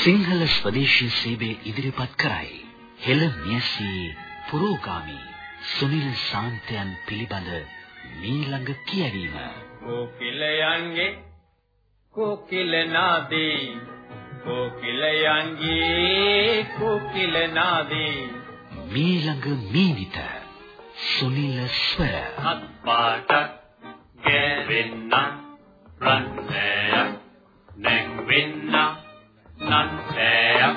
සිංහල ස්වදේශීය සේවය ඉදිරිපත් කරයි. හෙළ මියසී පුරෝගාමි සුනිල් සාන්තයන් පිළිබඳ මීළඟ කියවීම. කොකිලයන්ගේ කොකිල නාදේ කොකිලයන්ගේ කොකිල නාදේ මීළඟ මීවිත සුනිල ස්වර හත් පාට ගැවෙන්න රන්නෑ නැංවෙන්න නන්සෑ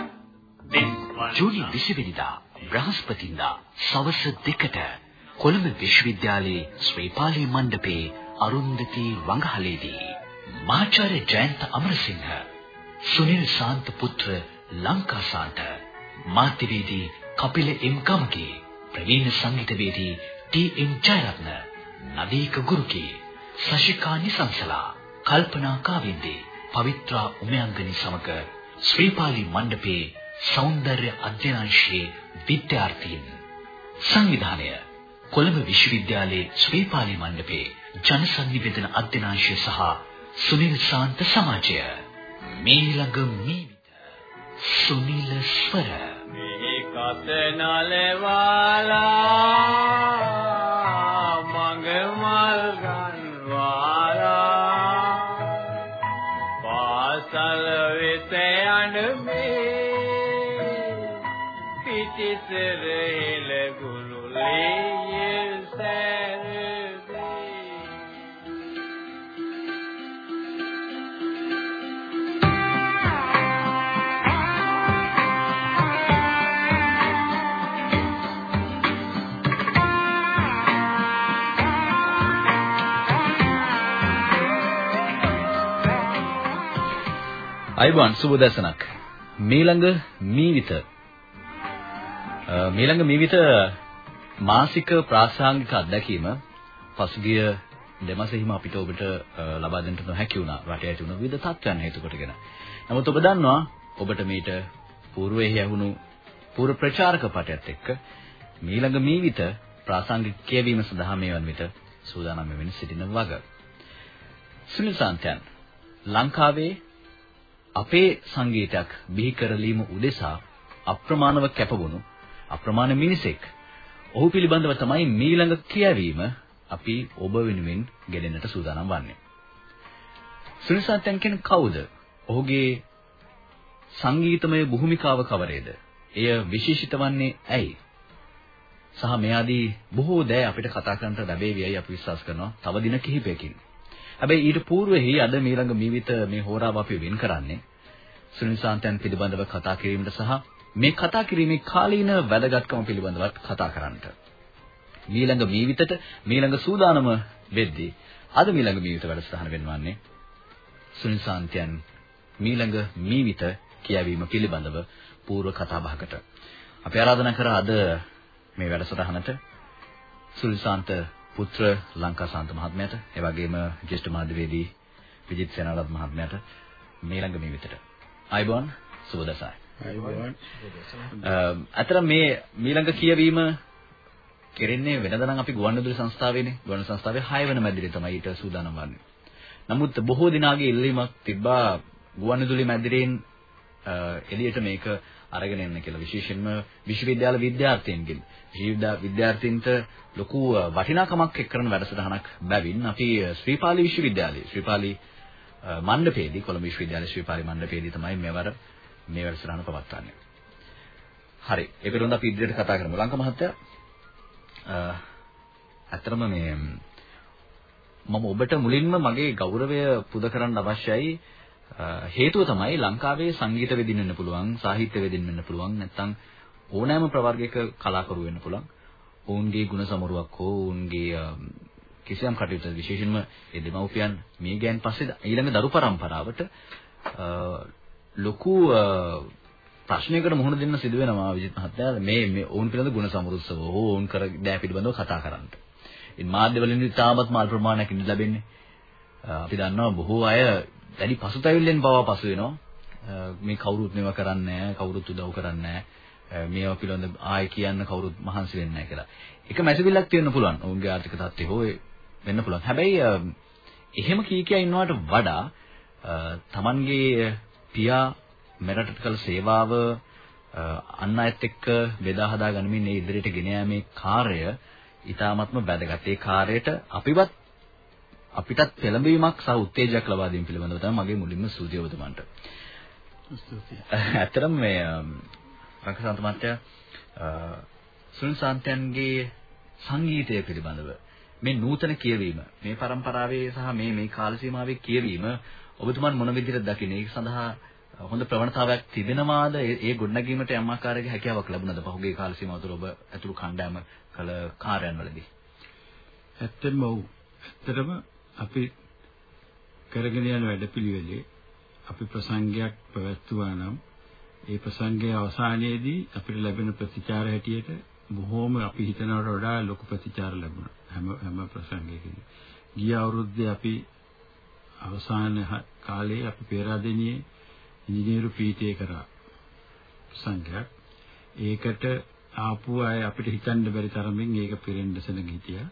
ජූනි 20 වෙනිදා බ්‍රහස්පතින්දා සවස් 2ට කොළඹ විශ්වවිද්‍යාලයේ ශ්‍රීපාලි මණ්ඩපේ අරුන්දති වංගහලේදී මාචාර්ය ජයන්ත අමරසිංහ සුනිල් සාන්ත පුත්‍ර ලංකාසාන්ත මාධ්‍යවේදී කපිල එම් ගමගේ ප්‍රවීණ සංගීතවේදී ටී එම් ජයරත්න නදීක ගුරුකේ සශිකා නිසංසලා කල්පනා කාවින්දේ පවිත්‍රා උමයන්ගනි සමග ශ්‍රීපාලි මණ්ඩපේ සෞන්දර්ය අධ්‍යනාංශයේ විද්‍යාර්ථීන්. සංවිධානය කොළඹ විශ්වවිද්‍යාලයේ ශ්‍රීපාලි මණ්ඩපේ ජනසන්නිවේදන අධ්‍යනාංශය සහ සුනිල් ශාන්ත සමාජය. මේ ළඟ මීවිත සුනිල ස්වර. මේ කතනලවාලා සිරෙල ගුරුලේ සැරේ අයිබෝන් සුබ දැසනක්. මීළඟ මීවිත මීළඟ මේ විට මාසික ප්‍රාසංගික අත්දැකීම පසුගිය දෙමාසෙහිම අපිට ඔබට ලබා දෙන්න නොහැකි වුණා රටේ ඇති වුණු විවිධ තත්ත්වයන් හේතු කොටගෙන. නමුත් ඔබ දන්නවා ඔබට මේට పూర్වයේ ඇහුණු පූර්ව ප්‍රචාරක පටයත් එක්ක මීළඟ මේ විට ප්‍රාසංගික කියවීම සඳහා මේ වන විට සූදානම් වෙමින් සිටින වග. සුනිල් සාන්තයන් ලංකාවේ අපේ සංගීතයක් බිහි කරලීම උදෙසා අප්‍රමාණව කැපවුණු අප්‍රමාණ මිනිසෙක්. ඔහු පිළිබඳව තමයි මීළඟ කියවීම අපි ඔබ වෙනුවෙන් ගෙනෙන්නට සූදානම් වන්නේ. සුනිසාන්තයන් කියන්නේ කවුද? ඔහුගේ සංගීතමය භූමිකාව කවරේද? එය විශේෂිත වන්නේ ඇයි? සහ මෙයාදී බොහෝ දෑ අපිට කතා කරන්නට ලැබෙවියයි අපි විශ්වාස කරනවා තව දින කිහිපයකින්. හැබැයි ඊට పూర్වෙහි අද මීළඟ මීවිත මේ හෝරාව අපි වෙන් කරන්නේ සුනිසාන්තයන් පිළිබඳව කතා කිරීමට සහ මේ කතා කිරීමේ කාලීන වැදගත්කම පිළිබඳවත් කතා කරන්නට. මීළඟ මීවිතට මීළඟ සූදානම වෙද්දී අද මීළඟ මීවිත වැඩසටහන වෙනවන්නේ සුනිසාන්තයන් මීළඟ මීවිත කියවීම පිළිබඳව පූර්ව කතා බහකට. අපි ආරාධනා කරා අද මේ වැඩසටහනට සුනිසාන්ත පුත්‍ර ලංකාසාන්ත මහත්මයාට එවැගේම ජ්‍යෙෂ්ඨ මාධ්‍යවේදී විජිත් සේනාරත් මහත්මයාට මීළඟ මීවිතට. ආයිබෝන් සුබදසයි. අතර මේ මීළඟ කියවීම කෙරෙන්නේ වෙනද නම් අපි ගුවන්විදුලි සංස්ථාවේනේ. ගුවන් සංස්ථාවේ 6 වෙනි මැදිරිය තමයි ඊට සූදානම් වන්නේ. නමුත් බොහෝ දිනාගේ ඉල්ලීමක් තිබ්බා ගුවන්විදුලි මැදිරියෙන් එළියට මේක අරගෙන එන්න කියලා. විශේෂයෙන්ම විශ්වවිද්‍යාල විද්‍යාර්ථීන්ගෙන්. විද්‍යාර්ථීන්ට ලොකු වටිනාකමක් එක් කරන වැඩසටහනක් බැවින් අපි ශ්‍රීපාලි විශ්වවිද්‍යාලයේ ශ්‍රීපාලි මණ්ඩපයේදී කොළඹ විශ්වවිද්‍යාලයේ ශ්‍රීපාලි මණ්ඩපයේදී තමයි මෙවර මේ වැඩසටහන පවත්වන්නේ. හරි. ඒ පිළිබඳව අපි ඉදිරියට කතා කරමු. ලංක මහත්තයා අතරම මේ මම ඔබට මුලින්ම මගේ ගෞරවය පුද කරන්න අවශ්‍යයි හේතුව තමයි ලංකාවේ සංගීත වෙදින්න වෙන්න පුළුවන් සාහිත්‍ය වෙදින්න වෙන්න පුළුවන් නැත්නම් ඕනෑම ප්‍රවර්ගයක කලාකරු වෙන්න පුළුවන් ඔවුන්ගේ ගුණ සමරුවක් හෝ ඔවුන්ගේ කිසියම් කටයුතු විශේෂයෙන්ම ඒ දෙමව්පියන් මේ ගෑන් පස්සේ ඊළඟ දරු පරම්පරාවට ලොකු ප්‍රශ්නයකට මුහුණ දෙන්න සිදු වෙනවා විජිත් මහත්තයා මේ මේ ඕන් පිළිබඳ ගුණ සමෘද්ධව හෝ ඕන් කර දෑ පිළිබඳව කතා කරන්න. ඉතින් මාධ්‍ය වලින් තාමත් මාල් ප්‍රමාණයක් ඉඳ ලැබෙන්නේ. අපි දන්නවා බොහෝ අය දැඩි පසුතැවිල්ලෙන් පවා පසු වෙනවා. මේ කවුරුත් මේවා කරන්නේ නැහැ, කවුරුත් උදව් කරන්නේ නැහැ. මේවා පිළිබඳ ආයෙ කියන්න කවුරුත් මහන්සි වෙන්නේ නැහැ කියලා. එක මැසිවිල්ලක් තියෙන්න පුළුවන්. ඔවුන්ගේ ආර්ථික තත්ත්වය හෝ වෙන්න පුළුවන්. හැබැයි එහෙම කී කියා ඉන්නවට වඩා Tamanගේ පියා මෙරටට කළ සේවාව අන් අයත් එක්ක බෙදා හදා ගනිමින් මේ ඉදිරියට ගෙන යාමේ කාර්ය ඊ타ත්ම වැදගත්. ඒ කාර්යයට අපිවත් අපිටත් පෙළඹවීමක් සහ උත්තේජයක් ලබා දීම පිළිබඳව තමයි මගේ මුලින්ම ස්තුතිය ඔබතුමන්ට. ස්තුතියි. ඇත්තටම මේ රංගසන්ත මහත්තයා සුනිල් සාන්තයන්ගේ සංගීතය පිළිබඳව මේ නූතන කියවීම මේ પરම්පරාවේ සහ මේ මේ කාල සීමාවේ කියවීම ඔබතුමන් මොන විදිහට දකින්නේ? ඒක සඳහා හොඳ ප්‍රවණතාවයක් තිබෙනවාද? ඒ ගොඩනැගීමට යම් ආකාරයක හැකියාවක් ලැබුණාද පහුගිය කාල සීමාව තුළ ඔබ ඇතුළු කණ්ඩායම කළ කාර්යයන්වලදී? ඇත්තම ඔව්. ඇත්තටම අපි කරගෙන යන වැඩපිළිවෙලේ අපි ප්‍රසංගයක් පැවැත්වුවා නම් ඒ ප්‍රසංගයේ අවසානයේදී අපිට ලැබෙන ප්‍රතිචාර හැටියට බොහෝම අපි හිතනවට වඩා ලොකු ප්‍රතිචාර ලැබුණා හැම හැම ප්‍රසංගයකදී. ගිය අවුරුද්දේ අපි අවසාන කාලේ අපි පේරාදෙනියේ ඉංජිනේරු පීඨය කරා ප්‍රසංගයක්. ඒකට ආපු අය අපිට හිතන්න බැරි තරමින් ඒක පෙරෙන්නසන හිටියා.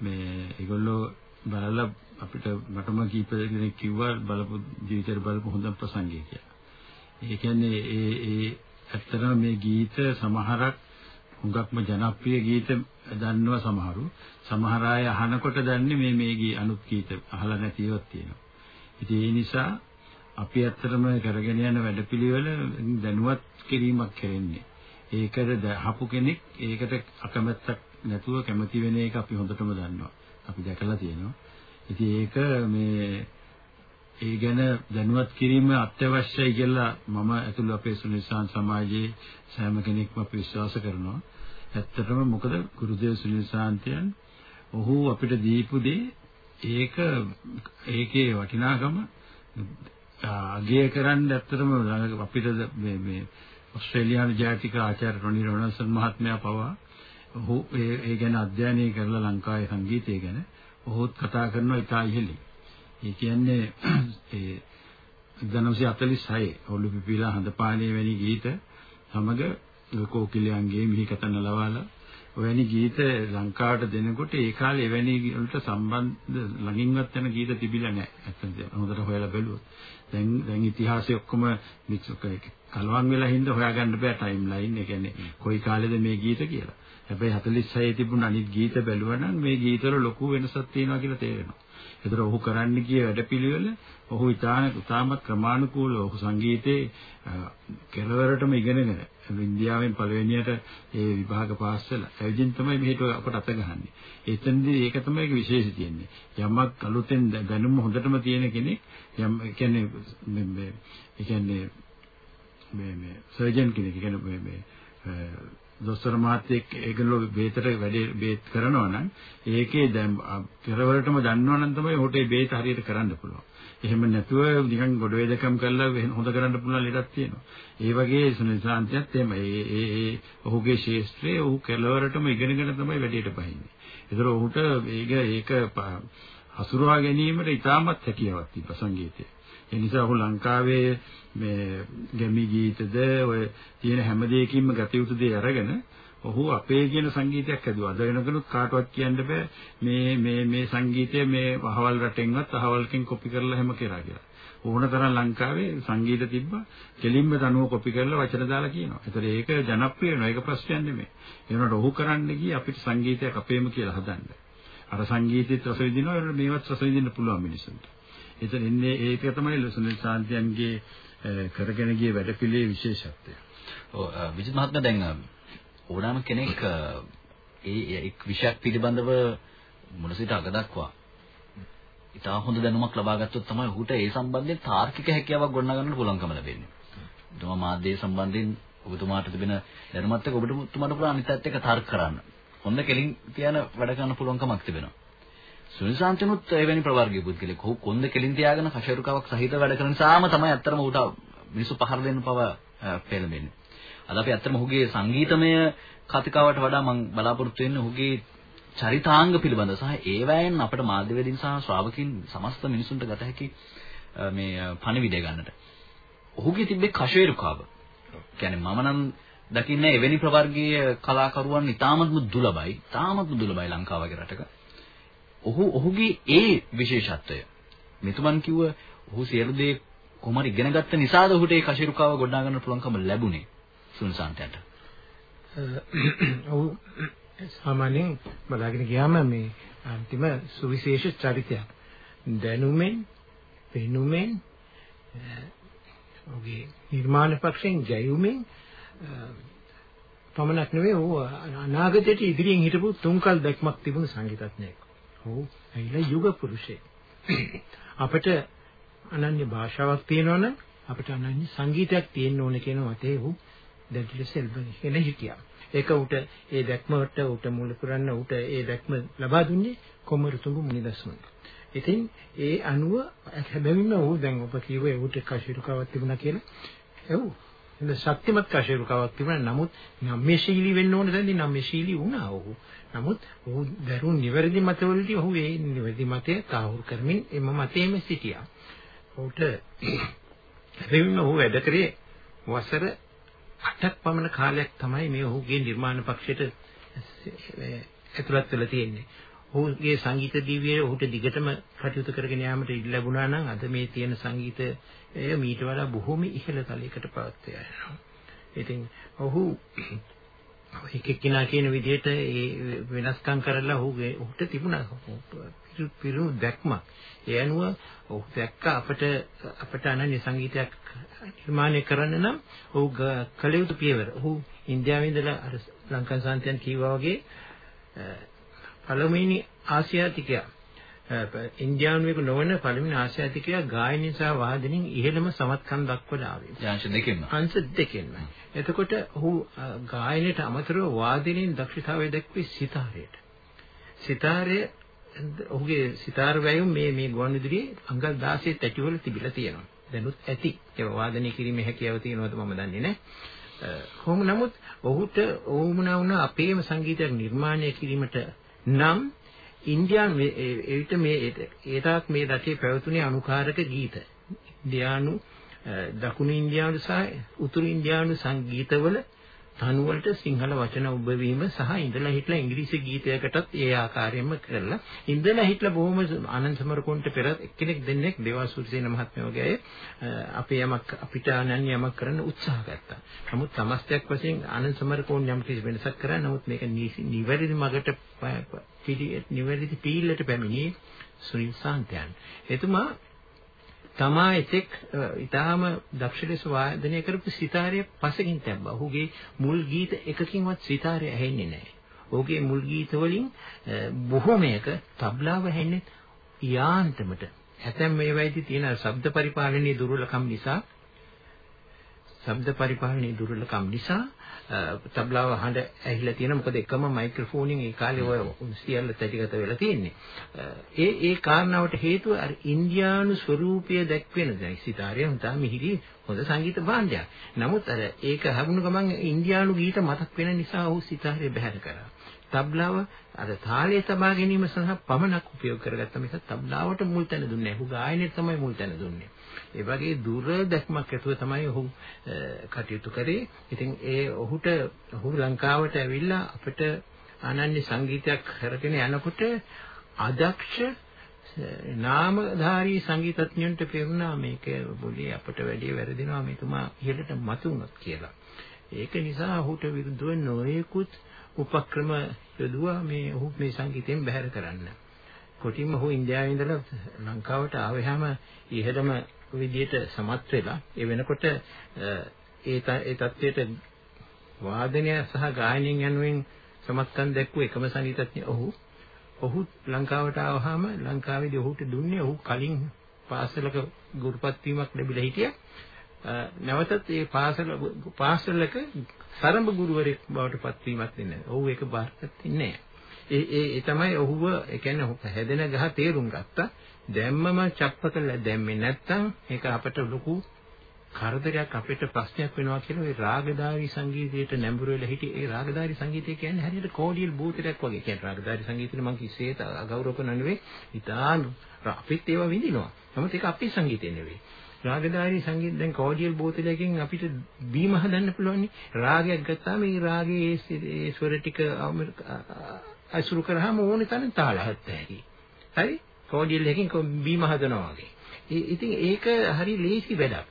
මේ ඒගොල්ලෝ බලලා අපිට මටම කීප දෙනෙක් කිව්වා බලපු ජීවිතේ බලපු හොඳ ප්‍රසංගය කියලා. ඒ කියන්නේ ඒ ඒ ඇත්තටම මේ ගීත සමහරක් හුඟක්ම ජනප්‍රිය ගීත දන්නවා සමහරු. සමහර අය අහනකොට දන්නේ මේ මේ ගී අනුත් ගීත අහලා නැතිවක් තියෙනවා. ඉතින් ඒ නිසා අපි ඇත්තටම කරගෙන යන වැඩපිළිවෙල දැනුවත් කිරීමක් කරන්නේ. ඒකට දහපු කෙනෙක් ඒකට අකමැත්තක් නැතුව කැමති වෙන එක අපි හොඳටම දන්නවා. අපි දැකලා තියෙනවා. ඉතින් ඒක මේ ඒ ගැන දැනුවත් කිරීම අත්‍යවශ්‍යයි කියලා මම ඇතුළු අපේ සුනිල්සාන් සමාජයේ සෑම කෙනෙක්ම අපි විශ්වාස කරනවා. ඇත්තටම මොකද ගුරුදේව සුනිල්සාන්තයන් ඔහු අපිට දීපු දේ ඒක ඒකේ වටිනාකම අගය කරන්න ඇත්තටම අපිට මේ මේ ඕස්ට්‍රේලියානු ජාතික ආචාර්ය රොනි රොනල්සන් මහත්මයා පවා ඔහු ඒ ගැන අධ්‍යයනය කරලා ලංකාවේ සංගීතය ගැන ඔහුත් කතා කරනවා ඉතා ඉහළින්. ඒ කියන්නේ ඒ 1946 ඔලු පිපිලා හඳපානේ වැනි ගීත සමග කෝකිලයන්ගේ මිහිකතන ලවාලා ඔවැනි ගීත ලංකාවට දෙනකොට ඒ කාලේ එවැනි වලට සම්බන්ධ ළඟින්වත් යන ගීත තිබිලා නැහැ. ඇත්තට හොඳට හොයලා බැලුවොත්. දැන් දැන් ඉතිහාසය ඔක්කොම කලවම් වෙලා හින්දා හොයාගන්න බෑ ටයිම් ලයින්. ඒ කියන්නේ කොයි කාලෙද මේ ගීත කියලා. හැබැයි 46 තිබුණ අනිත් ගීත බැලුවා නම් මේ ගීතවල ලොකු වෙනසක් තියෙනවා කියලා තේරෙනවා. ඒතර ඔහු කරන්න ගිය වැඩපිළිවෙල ඔහු ඉතාම ඉතාමත් ක්‍රමානුකූලව ඔහු සංගීතේ කෙලවරටම ඉගෙනගෙන ඉන්දියාවෙන් පළවෙනියට ඒ විභාග පාස් වෙලා ඇවිදින් තමයි මෙහෙට අපට අත ගහන්නේ. එතනදී ඒක තමයි ඒක විශේෂ තියෙන්නේ. යමක් අලුතෙන් දැනුම හොඳටම තියෙන කෙනෙක් යම් කියන්නේ මේ ඒ කියන්නේ මේ මේ සර්ජන් කෙනෙක් කියන්නේ මේ මේ දොස්තර මහත්තයෙක් ඒගොල්ලෝ බේතට වැඩේ බේත් කරනවා නම් ඒකේ දැන් පෙරවරටම දන්නවනම් තමයි ඔහුට ඒ බේත හරියට කරන්න පුළුවන්. එහෙම නැතුව නිකන් ගොඩ වේදකම් කරලා හොඳ කරන්න පුළුවන් ලෙඩක් තියෙනවා. ඒ වගේ සුනිල් සාන්තියත් එහෙම ඒ ඒ ඒ ඔහුගේ ශේෂ්ත්‍රයේ ඔහු කෙලවරටම ඉගෙනගෙන තමයි වැඩේට බහින්නේ. ඒතර ඔහුට ඒක ඒක හසුරුවා ගැනීමට ඉතාමත් හැකියාවක් තිබ්බ සංගීතයේ. ඒ නිසා ඔහු ලංකාවේ මේ ගැමි ගීතද ඔය තියෙන හැම දෙයකින්ම ගත යුතු දේ අරගෙන ඔහු අපේ කියන සංගීතයක් හැදුවා. අද වෙනකනුත් කාටවත් කියන්න බෑ මේ මේ මේ සංගීතය මේ අහවල් රටෙන්වත් අහවල්කින් කොපි කරලා හැම කරා කියලා. ඕන තරම් ලංකාවේ සංගීත තිබ්බා. කෙලින්ම තනුව කොපි කරලා වචන දාලා කියනවා. ඒතර ඒක ජනප්‍රිය වෙනවා. ඒක ප්‍රශ්නයක් නෙමෙයි. ඒ වුණාට ඔහු කරන්න ගියේ අපිට සංගීතයක් අපේම කියලා හදන්න. අර සංගීතෙත් රස විඳිනවා මේවත් රස විඳින්න පුළුවන් මිනිසුන්ට. එතන ඉන්නේ ඒක තමයි සුනිල් සාන්තියන්ගේ කරගෙන ගිය වැඩපිළිවෙලේ විශේෂත්වය. ඔව් විජිත් මහත්මයා දැන් ඕනෑම කෙනෙක් ඒ එක් විෂයක් පිළිබඳව මුල සිට අග දක්වා ඉතා හොඳ දැනුමක් ලබා ගත්තොත් තමයි ඔහුට ඒ සම්බන්ධයෙන් තාර්කික හැකියාවක් ගොඩනගන්න පුළුවන්කම ලැබෙන්නේ. ඔබතුමා මාධ්‍ය සම්බන්ධයෙන් ඔබතුමාට තිබෙන දැනුමත් එක්ක ඔබතුමාට පුළුවන් අනිත් පැත්ත එක්ක තර්ක කරන්න. හොඳ කෙලින් තියන වැඩ කරන්න පුළුවන්කමක් තිබෙනවා. සුනිසාන්තනුත් එවැනි ප්‍රවර්ගීය පුද්ගලෙක්. ඔහු කොන්ද කෙලින් තියාගෙන කෂරුකාවක් සහිත වැඩ කරන නිසාම තමයි අත්‍තරම ඌට මිනිස්සු පහර දෙන්න පව පෙළඹෙන්නේ. අද අපි අත්‍තරම ඔහුගේ සංගීතමය කතිකාවට වඩා මම බලාපොරොත්තු වෙන්නේ ඔහුගේ චරිතාංග පිළිබඳ සහ ඒවැයෙන් අපට මාධ්‍යවේදීන් සහ ශ්‍රාවකින් සමස්ත මිනිසුන්ට ගත හැකි මේ පණිවිඩය ගන්නට. ඔහුගේ තිබ්බේ කෂේරුකාව. කියන්නේ මම නම් දකින්නේ එවැනි ප්‍රවර්ගීය කලාකරුවන් ඉතාමත්ම දුලබයි. ඉතාමත්ම දුලබයි ලංකාව වගේ රටක. ඔහු ඔහුගේ ඒ විශේෂත්වය මෙතුමන් කිව්ව ඔහු සියලු දේ කොහොම හරි ඉගෙන ගත්ත නිසාද ඔහුට ඒ කශිරුකාව ගොඩනගා ගන්න පුළුවන්කම ලැබුණේ සුනිසාන්තයන්ට. ඔව් සාමාන්‍යයෙන් බලාගෙන ගියාම මේ අන්තිම සුවිශේෂ චරිතයක්. දැනුමෙන්, පෙනුමෙන් ඔහුගේ නිර්මාණ පක්ෂයෙන් ජයුමෙන් පමණක් නෙවෙයි ඔහු අනාගතයට ඉදිරියෙන් හිටපු තුන්කල් දැක්මක් තිබුණු සංගීතඥයෙක්. ඔහු ඇයිලා යුග පුරුෂයෙක්. අපිට අනන්‍ය භාෂාවක් තියෙනවනම් අපිට අනන්‍ය සංගීතයක් තියෙන්න ඕන කියන මතේ ඔහු දැඩිලෙස එල්බගෙන හිටියා. ඒක උට ඒ දැක්මකට උට මූල පුරන්න උට ඒ දැක්ම ලබා දුන්නේ කොමරුතුඹු මුනිදස්මන්. ඉතින් ඒ අනුව හැබැවින්ම ඔහු දැන් ඔබ කිව්වේ උට කශිරුකාවක් තිබුණා කියලා. එව් එඳ ශක්තිමත් කශිරුකාවක් තිබුණා. නමුත් නම්මේශීලී වෙන්න ඕන දැන් නම්මේශීලී වුණා ඔහු. නමුත් ඔහු දරුණු නිවැරදි මතවලදී ඔහු ඒ නිවැරදි මතය තාහුරු කරමින් එම මතයේම සිටියා. ඔහුට හැබැවින්ම ඔහු වැඩ කරේ වසර 8ක් පමණ කාලයක් තමයි මේ ඔහුගේ නිර්මාණ පක්ෂයට ඇතුළත් වෙලා තියෙන්නේ. ඔහුගේ සංගීත දිවියේ ඔහුට දිගටම කටයුතු කරගෙන යාමට ඉඩ ලැබුණා නම් අද මේ තියෙන සංගීතය මීට වඩා බොහෝම ඉහළ තලයකට පවත් යනවා. ඉතින් ඔහු එක එක්කිනා කියන විදිහට ඒ වෙනස්කම් කරලා ඔහුගේ ඔහුට තිබුණා පිරු දැක්මක්. ඒ අනුව ඔහු දැක්ක අපිට අපිට අනන්‍ය සංගීතයක් නිර්මාණය කරන්න නම් ඔහු කළ යුතු පියවර. ඔහු ඉන්දියාවේ ඉඳලා අර ලංකා සාන්තියන් කීවා වගේ පළමුවෙනි ආසියාතිකයා ඉන්දියානුවෙකු නොවන පළමුවෙනි ආසියාතිකයා ගායනය සහ වාදනයෙන් ඉහළම සමත්කම් දක්වලා ආවේ. අංශ දෙකෙන්ම. අංශ දෙකෙන්ම. එතකොට ඔහු ගායනයට අමතරව වාදනයෙන් දක්ෂතාවය දක්වී සිතාරයට. සිතාරය ඔහුගේ සිතාර වැයුම් මේ මේ ගුවන්විදුලියේ අංගල් 16 තැටිවල තිබිලා තියෙනවා. දැනුත් ඇති. ඒක වාදනය කිරීමේ හැකියාව තියෙනවද මම දන්නේ නැහැ. කොහොම නමුත් ඔහුට ඕමනා වුණ අපේම සංගීතයක් නිර්මාණය කිරීමට නම් ඉන්දියානු එවිට මේ ඒතාක් මේ රටේ පැවතුනේ අනුකාරක ගීත. ඉන්දියානු දකුණු ඉන්දියානු සහ උතුරු ඉන්දියානු සංගීතවල තනු වලට සිංහල වචන උබවීම සහ ඉඳලා හිටලා ඉංග්‍රීසි ගීතයකටත් ඒ ආකාරයෙන්ම කරලා ඉඳලා හිටලා බොහොම ආනන්ද සමරකෝන්ට පෙර එක්කෙනෙක් දෙන්නෙක් දේවාසුරිසේන මහත්මයා වගේ අපේ යමක් අපිට අනන්‍ය යමක් කරන්න උත්සාහ ගත්තා. නමුත් සමස්තයක් වශයෙන් ආනන්ද සමරකෝන් යම් කිසි වෙනසක් කරා. නමුත් මේක නිවැරදි මගට නිවැරදි පීල්ලට පැමිණියේ සුනිල් සාන්තයන්. එතුමා තමා එතෙක් ඊටාම දක්ෂ ලෙස වාදනය කරපු සිතාරය පසකින් තැබ්බා. ඔහුගේ මුල් ගීත එකකින්වත් සිතාරය ඇහෙන්නේ නැහැ. ඔහුගේ මුල් ගීත වලින් බොහෝමයක තබ්ලාව ඇහෙන්නේ යාන්තමට. ඇතැම් මේවායිදී තියෙන ශබ්ද පරිපාලනයේ දුර්වලකම් නිසා ශබ්ද පරිපාලනයේ දුර්වලකම් නිසා තබ්ලාව හඬ ඇහිලා තියෙන මොකද එකම මයික්‍රොෆෝනින් ඒ කාලේ ඔය සියල්ල තැටිගත වෙලා තියෙන්නේ. ඒ ඒ කාරණාවට හේතුව අර ඉන්දියානු ස්වරූපය දැක්වෙන දැන් සිතාරය උන්ටා මිහිරි හොඳ සංගීත භාණ්ඩයක්. නමුත් අර ඒක හැමුණු ගමන් ඉන්දියානු ගීත මතක් වෙන නිසා ඔහු සිතාරය බැහැර කරා. තබ්ලාව අර තාලයේ තබා ගැනීම සඳහා පමණක් උපයෝග කරගත්ත මිස තබ්ලාවට මුල් තැන දුන්නේ නැහැ. ඔහු ගායනයේ තමයි මුල් තැන දුන්නේ. ඒ වගේ දුර දැක්මක් ඇතුව තමයි ඔහු කටයුතු කරේ. ඉතින් ඒ ඔහුට ඔහු ලංකාවට ඇවිල්ලා අපිට අනන්‍ය සංගීතයක් කරගෙන යනකොට අදක්ෂ නාමධාරී සංගීතඥයන්ට පෙරුණා මේක બોලේ අපිට වැඩි වැරදිනවා මෙතුමා ඉහළට මතු වුණොත් කියලා. ඒක නිසා ඔහුට විරුද්ධව නොයෙකුත් උපක්‍රම යොදුවා මේ ඔහු මේ සංගීතයෙන් බැහැර කරන්න. කොටින්ම ඔහු ඉන්දියාවේ ඉඳලා ලංකාවට ආවෙහම ඉහළම විදිහට සමත් වෙලා ඒ වෙනකොට ඒ ඒ தත්වයට වාදනය සහ ගායනයෙන් යනුවෙන් සමත්කම් දැක්වූ එකම සංගීතඥ ඔහු ඔහු ලංකාවට ආවහම ලංකාවේදී ඔහුට දුන්නේ ඔහු කලින් පාසලක ගුරුපත් වීමක් ලැබිලා හිටියා. නැවතත් ඒ පාසල පාසලක සරඹ ගුරුවරයෙක් බවට පත්වීමක් දෙන්නේ නැහැ. ඔහු ඒක බාරගත්තේ නැහැ. ඒ ඒ තමයි ඔහුව ඒ කියන්නේ ඔහු හැදෙන ගහ තේරුම් ගත්තා. දැම්මම චප්ප කළා. දැම්මේ නැත්තම් ඒක අපට ලොකු කරදරයක් අපිට ප්‍රශ්නයක් වෙනවා කියලා ඒ රාගධාරී සංගීතයට නැඹුරු වෙලා හිටියේ. ඒ රාගධාරී සංගීතය කියන්නේ හරියට කෝඩියල් බූතරයක් වගේ. කියන්නේ රාගධාරී සංගීතෙට මම කිසිසේත් අගෞරව කරන නෙවෙයි. ඉතාලු අපිත් ඒවා විඳිනවා. නමුත් ඒක අපේ සංගීතය නෙවෙයි. රාගධාරී සංගීත දැන් කෝඩියල් බෝතලයකින් අපිට බීම හදන්න පුළුවන් රාගයක් ගත්තාම ඒ රාගයේ ඒ ස්වර ටික අසුරු කරාම ඕනේ තරම් තාල හත්ත හැකි හරි කෝඩියල් එකකින් බීම හදනවා වගේ ඉතින් ඒක හරි ලේසි වැඩක්.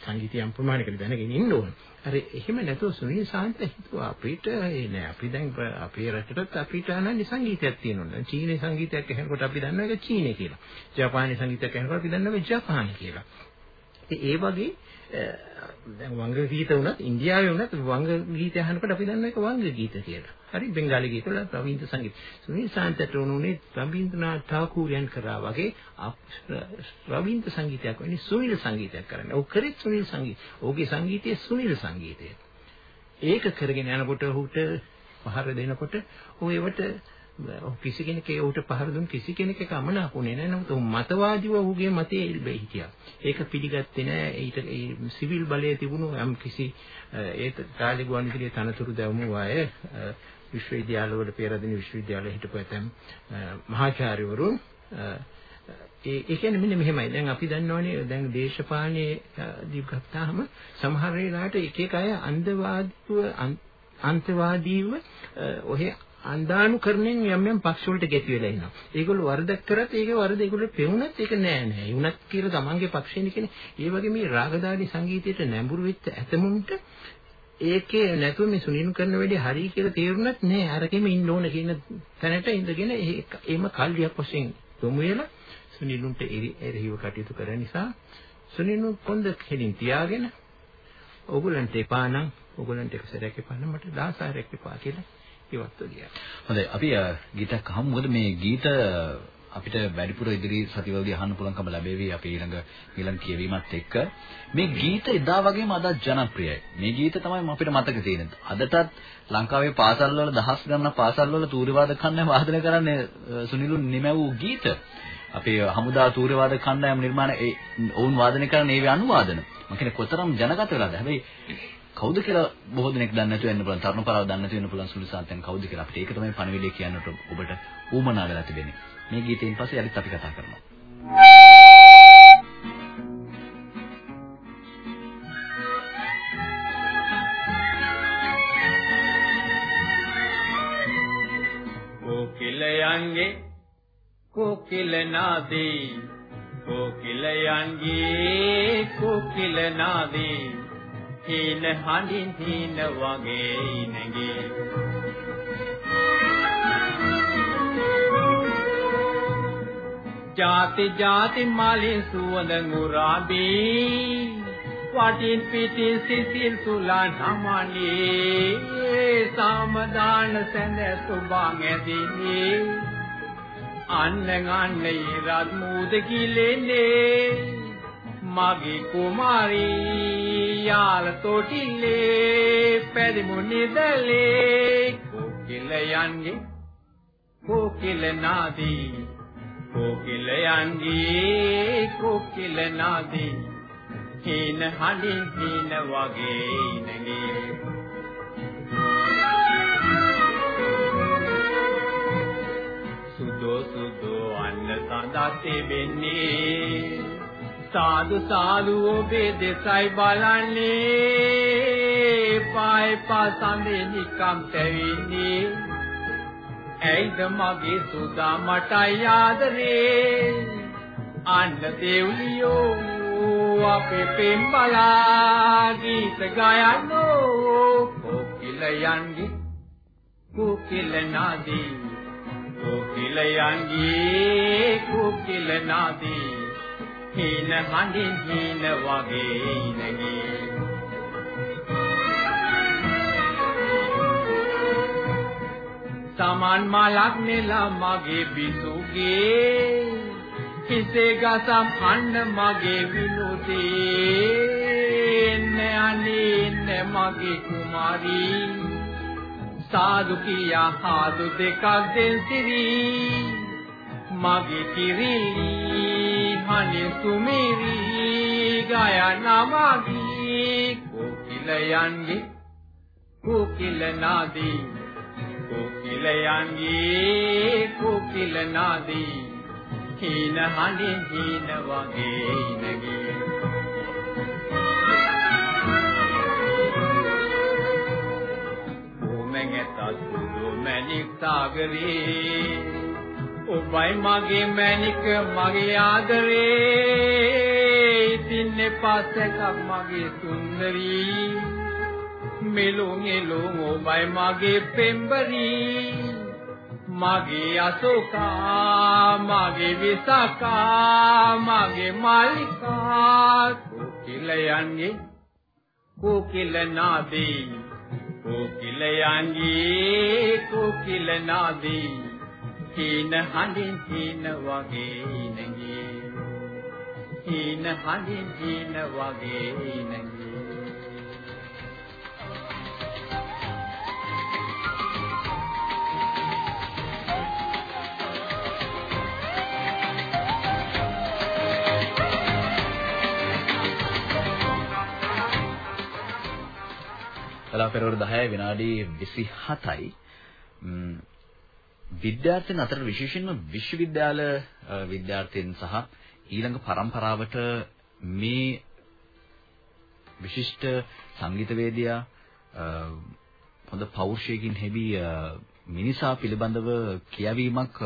සංගීතය යම් ප්‍රමාණයකට දැනගෙන ඉන්න ඕන. අර එහෙම නැතුව සුනිල් සාන්ත හිතුවා අපිට ඒ නෑ අපි දැන් අපේ රටටත් අපිට අනන්‍ය සංගීතයක් තියෙනවා. චීනේ සංගීතයක් ඇහෙනකොට අපි දන්නවා ඒක චීනේ කියලා. ජපානයේ සංගීතයක් ඇහෙනකොට අපි දන්නවා ඒක ජපාන කියලා. ඒ වගේ දැන් වංග ගීත වුණත් ඉන්දියාවේ වුණත් වංග ගීත අහනකොට අපි දන්නවා ඒක වංග ගීත කියලා. හරි බෙන්ගාලි ගීත වල රවීන්ද්‍ර සංගීත. සුනිල් සාන්තට උනුනේ රවීන්ද්‍රනාත් ටාගෝරයන් කරා වගේ රවීන්ද්‍ර සංගීතයක් වෙන්නේ සුනිල් සංගීතයක් කරන්නේ. ඔව් කරේ සුනිල් සංගීත. ඔහුගේ සංගීතය සුනිල් සංගීතය. ඒක කරගෙන යනකොට ඔහුට පහර දෙනකොට ඔහු ඒවට කිසි කෙනෙක් ඒකට පහර දුන් කිසි කෙනෙක් එක අමනාපුනේ නැහැ නමුත් මතවාදීව ඔහුගේ මතයේ ඉල්බේ හිටියා. ඒක පිළිගත්තේ නැහැ. ඊට ඒ සිවිල් බලය තිබුණු යම් කිසි ඒ කාලේ ගුවන්විදුලියේ තනතුරු දැවුණු අය විශ්වවිද්‍යාලවල පෙරදින විශ්වවිද්‍යාල හිටපු ඇතම් මහාචාර්යවරුන් ඒ ඒ කියන්නේ මෙන්න මෙහෙමයි. දැන් අපි දන්නවනේ දැන් දේශපාලනයේ දී ගත්තාම සමහර වෙලාවට එක එක අය අන්ධවාදීව අන්තවාදීව ඔහේ අන්දානුකරණයෙන් යම් යම් පක්ෂ වලට ගැති වෙලා ඉන්නවා. ඒගොල්ලෝ වරදක් කරත් ඒක වරද ඒගොල්ලෝ පෙවුනත් ඒක නෑ නෑ. ඒ උනත් කියලා තමන්ගේ පක්ෂේනේ කියන්නේ. ඒ වගේ මේ රාගදාඩි සංගීතයට නැඹුරු වෙච්ච ඇතමුන්ට ඒකේ නැතුව මේ සුනිනු කරන වැඩේ හරි කියලා තේරුණත් නෑ. අරකෙම ඉන්න ඕන කියන තැනට ඉඳගෙන ඒම කල්ලියක් වශයෙන් යොමු වෙලා සුනිනුන්ට එරෙහිව කටයුතු කරන නිසා සුනිනු කොන්ද කෙලින් තියාගෙන ඕගොල්ලන්ට එපා නම් ඕගොල්ලන්ට එක සැරයක් එපා නම් මට 10 එපා කියලා ඉවත්ව ගියා. හොඳයි අපි ගීතයක් අහමු. මොකද මේ ගීත අපිට වැඩිපුර ඉදිරි සතිවලදී අහන්න පුළුවන්කම ලැබෙවි අපි ඊළඟ ඊළඟ කියවීමත් එක්ක. මේ ගීත එදා වගේම අද ජනප්‍රියයි. මේ ගීත තමයි අපිට මතක තියෙන්නේ. අදටත් ලංකාවේ පාසල් වල දහස් ගණන් පාසල් වල තූර්යවාදක කණ්ඩායම වාදනය කරන්නේ සුනිලු නිමැවූ ගීත. අපේ හමුදා තූර්යවාදක කණ්ඩායම නිර්මාණ ඒ ඔවුන් වාදනය කරන ඒවේ අනුවාදන. මම කියන්නේ කොතරම් ජනගත වෙලාද? හැබැයි කවුද කියලා බොහෝ දෙනෙක් දන්නේ නැතුව වෙන්න පුළුවන්. තරුණ පරාව දන්නේ නැතුව වෙන්න පුළුවන් සුනිසාන්තයන් කවුද කියලා. අපිට ඒක තමයි පණවිඩේ කියන්නට ඔබට ඌමනා වෙලා තිබෙන්නේ. මේ ගීතයෙන් පස්සේ යලිත් අපි කතා කරනවා. කොකිලයන්ගේ කොකිල නාදී කොකිලයන්ගේ කොකිල නාදී හීන හඬින් හීන වගේ නැගේ ජාති ජාති මාලින් සුවඳ මුරාබී. වටින් පිටින් සිසිල් සුලා නමනේ. සාමදාන සැඳ සුභං ඇදිනේ අන්න ගන්න ඉරත් මූද කිලෙන්නේ. මගේ කුමාරී යාල තොටිල්ලේ පැදිමු නිදලේ. කොකිලයන්ගේ කොකිල නාදී කොකිලයන්ගේ කොකිල නාදී හීන හඬින් හීන වගේ නැගේ සුදෝ සුදෝ අන්න සඳා තිබෙන්නේ සාදු සාදු ඔබේ දෙසයි බලන්නේ පාය පසඳේ නිකම් තැවින්නේ. ඇයිද මගේ සුදා මට යාදරේ අන්න දෙව්ලියෝ අපේ පෙම්බලා ගීත ගයන්නෝ. කොකිලයන්ගේ කොකිල නාදී කොකිලයන්ගේ කොකිල නාදී. හීන හඬින් හීන වගේ නැගී සමන් මලක් නෙලා මගේ බිසුගේ හිසේ ගසම් අන්න මගේ විනුතේ අනේ මගේ කුමාරී. සාදු කියා හාදු දෙකක් දෙන් සිරි. මගේ කිරිලි හනේ සුමිරි ගයන මගී කොකිලයන්ගේ කොකිල නාදී කොකිලයන්ගේ කොකිල නාදී හීන හඬින් හීන වගේ නැගී මැඟත සුදු මැණික් සාගරේ ඔබයි මගේ මැනික මගේ ආදරේ. ඉතින් එපාසක මගේ සුන්දරී. මෙලොන් එලොන් ඔබයි මගේ පෙම්බරී. මගේ අශෝකා මගේ විසකා මගේ මාලිකා කොකිලයන්ගේ කොකිල නාදී කොකිලයන්ගේ කොකිල නාදී හීන හඬින් හීන වගේ නැගී හීන හඬින් හීන වගේ නැගී කලා පෙරවරු 10 විනාඩි 27යි. විද්‍යාර්ථීන් අතර විශේෂයෙන්ම විශ්වවිද්‍යාල විද්‍යාර්ථීන් සහ ඊළඟ પરම්පරාවට මේ විශිෂ්ට සංගීතවේදියා හොඳ පෞරුෂයකින් හෙබි මිනිසා පිළිබඳව කියවීමක්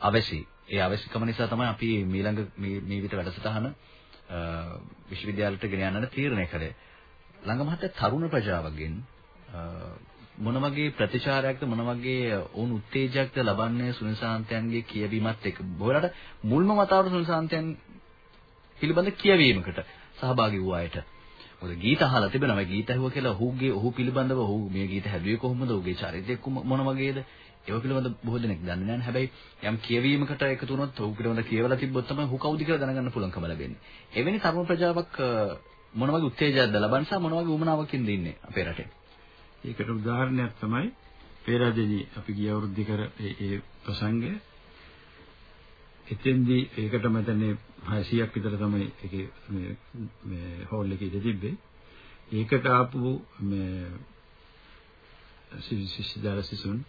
අවශ්‍යයි. ඒ අවශ්‍යකම නිසා තමයි අපි ඊළඟ මේ විතර වැඩසටහන විශ්වවිද්‍යාලයට ගෙන යන්නට තීරණය කළේ. ළඟ මහත්තයා තරුණ ප්‍රජාවගෙන් මොන වගේ ප්‍රතිචාරයක්ද මොන වගේ වුන් උත්තේජයක්ද ලබන්නේ සුනිසාන්තයන්ගේ කියවීමත් එක්ක. බොහොලට මුල්ම වතාවට සුනිසාන්තයන් පිළිබඳ කියවීමකට සහභාගී වූ අයට. මොකද ගීත අහලා තිබෙනවා. ගීත ඇහුවා කියලා ඔහුගේ ඔහු පිළිබඳව ඔහු මේ ගීත හැදුවේ කොහොමද? ඔහුගේ චරිතය මොන වගේද? ඒව පිළිබඳ බොහෝ දෙනෙක් දන්නේ නැහැ. හැබැයි යම් කියවීමකට එකතු වුණොත් ඔහු පිළිබඳ කියවලා තිබ්බොත් තමයි ඔහු කවුද කියලා දැනගන්න පුළුවන්කම ලැබෙන්නේ. එවැනි තරුණ ප්‍රජාවක් මොන වගේ උත්තේජයක්ද ලබන නිසා මොන වගේ උමනාවකින්ද ඉන්නේ අපේ රටේ? ඒකට උදාහරණයක් තමයි පෙරදෙනි අපි ගිය අවුරුද්දේ කර ඒ ප්‍රසංගය. එතෙන්දී ඒකට මතන්නේ 600ක් විතර තමයි ඒකේ මේ මේ හෝල් එකේ තිබ්බේ. ඒකට ආපු මේ සිසිදාර සිසුන්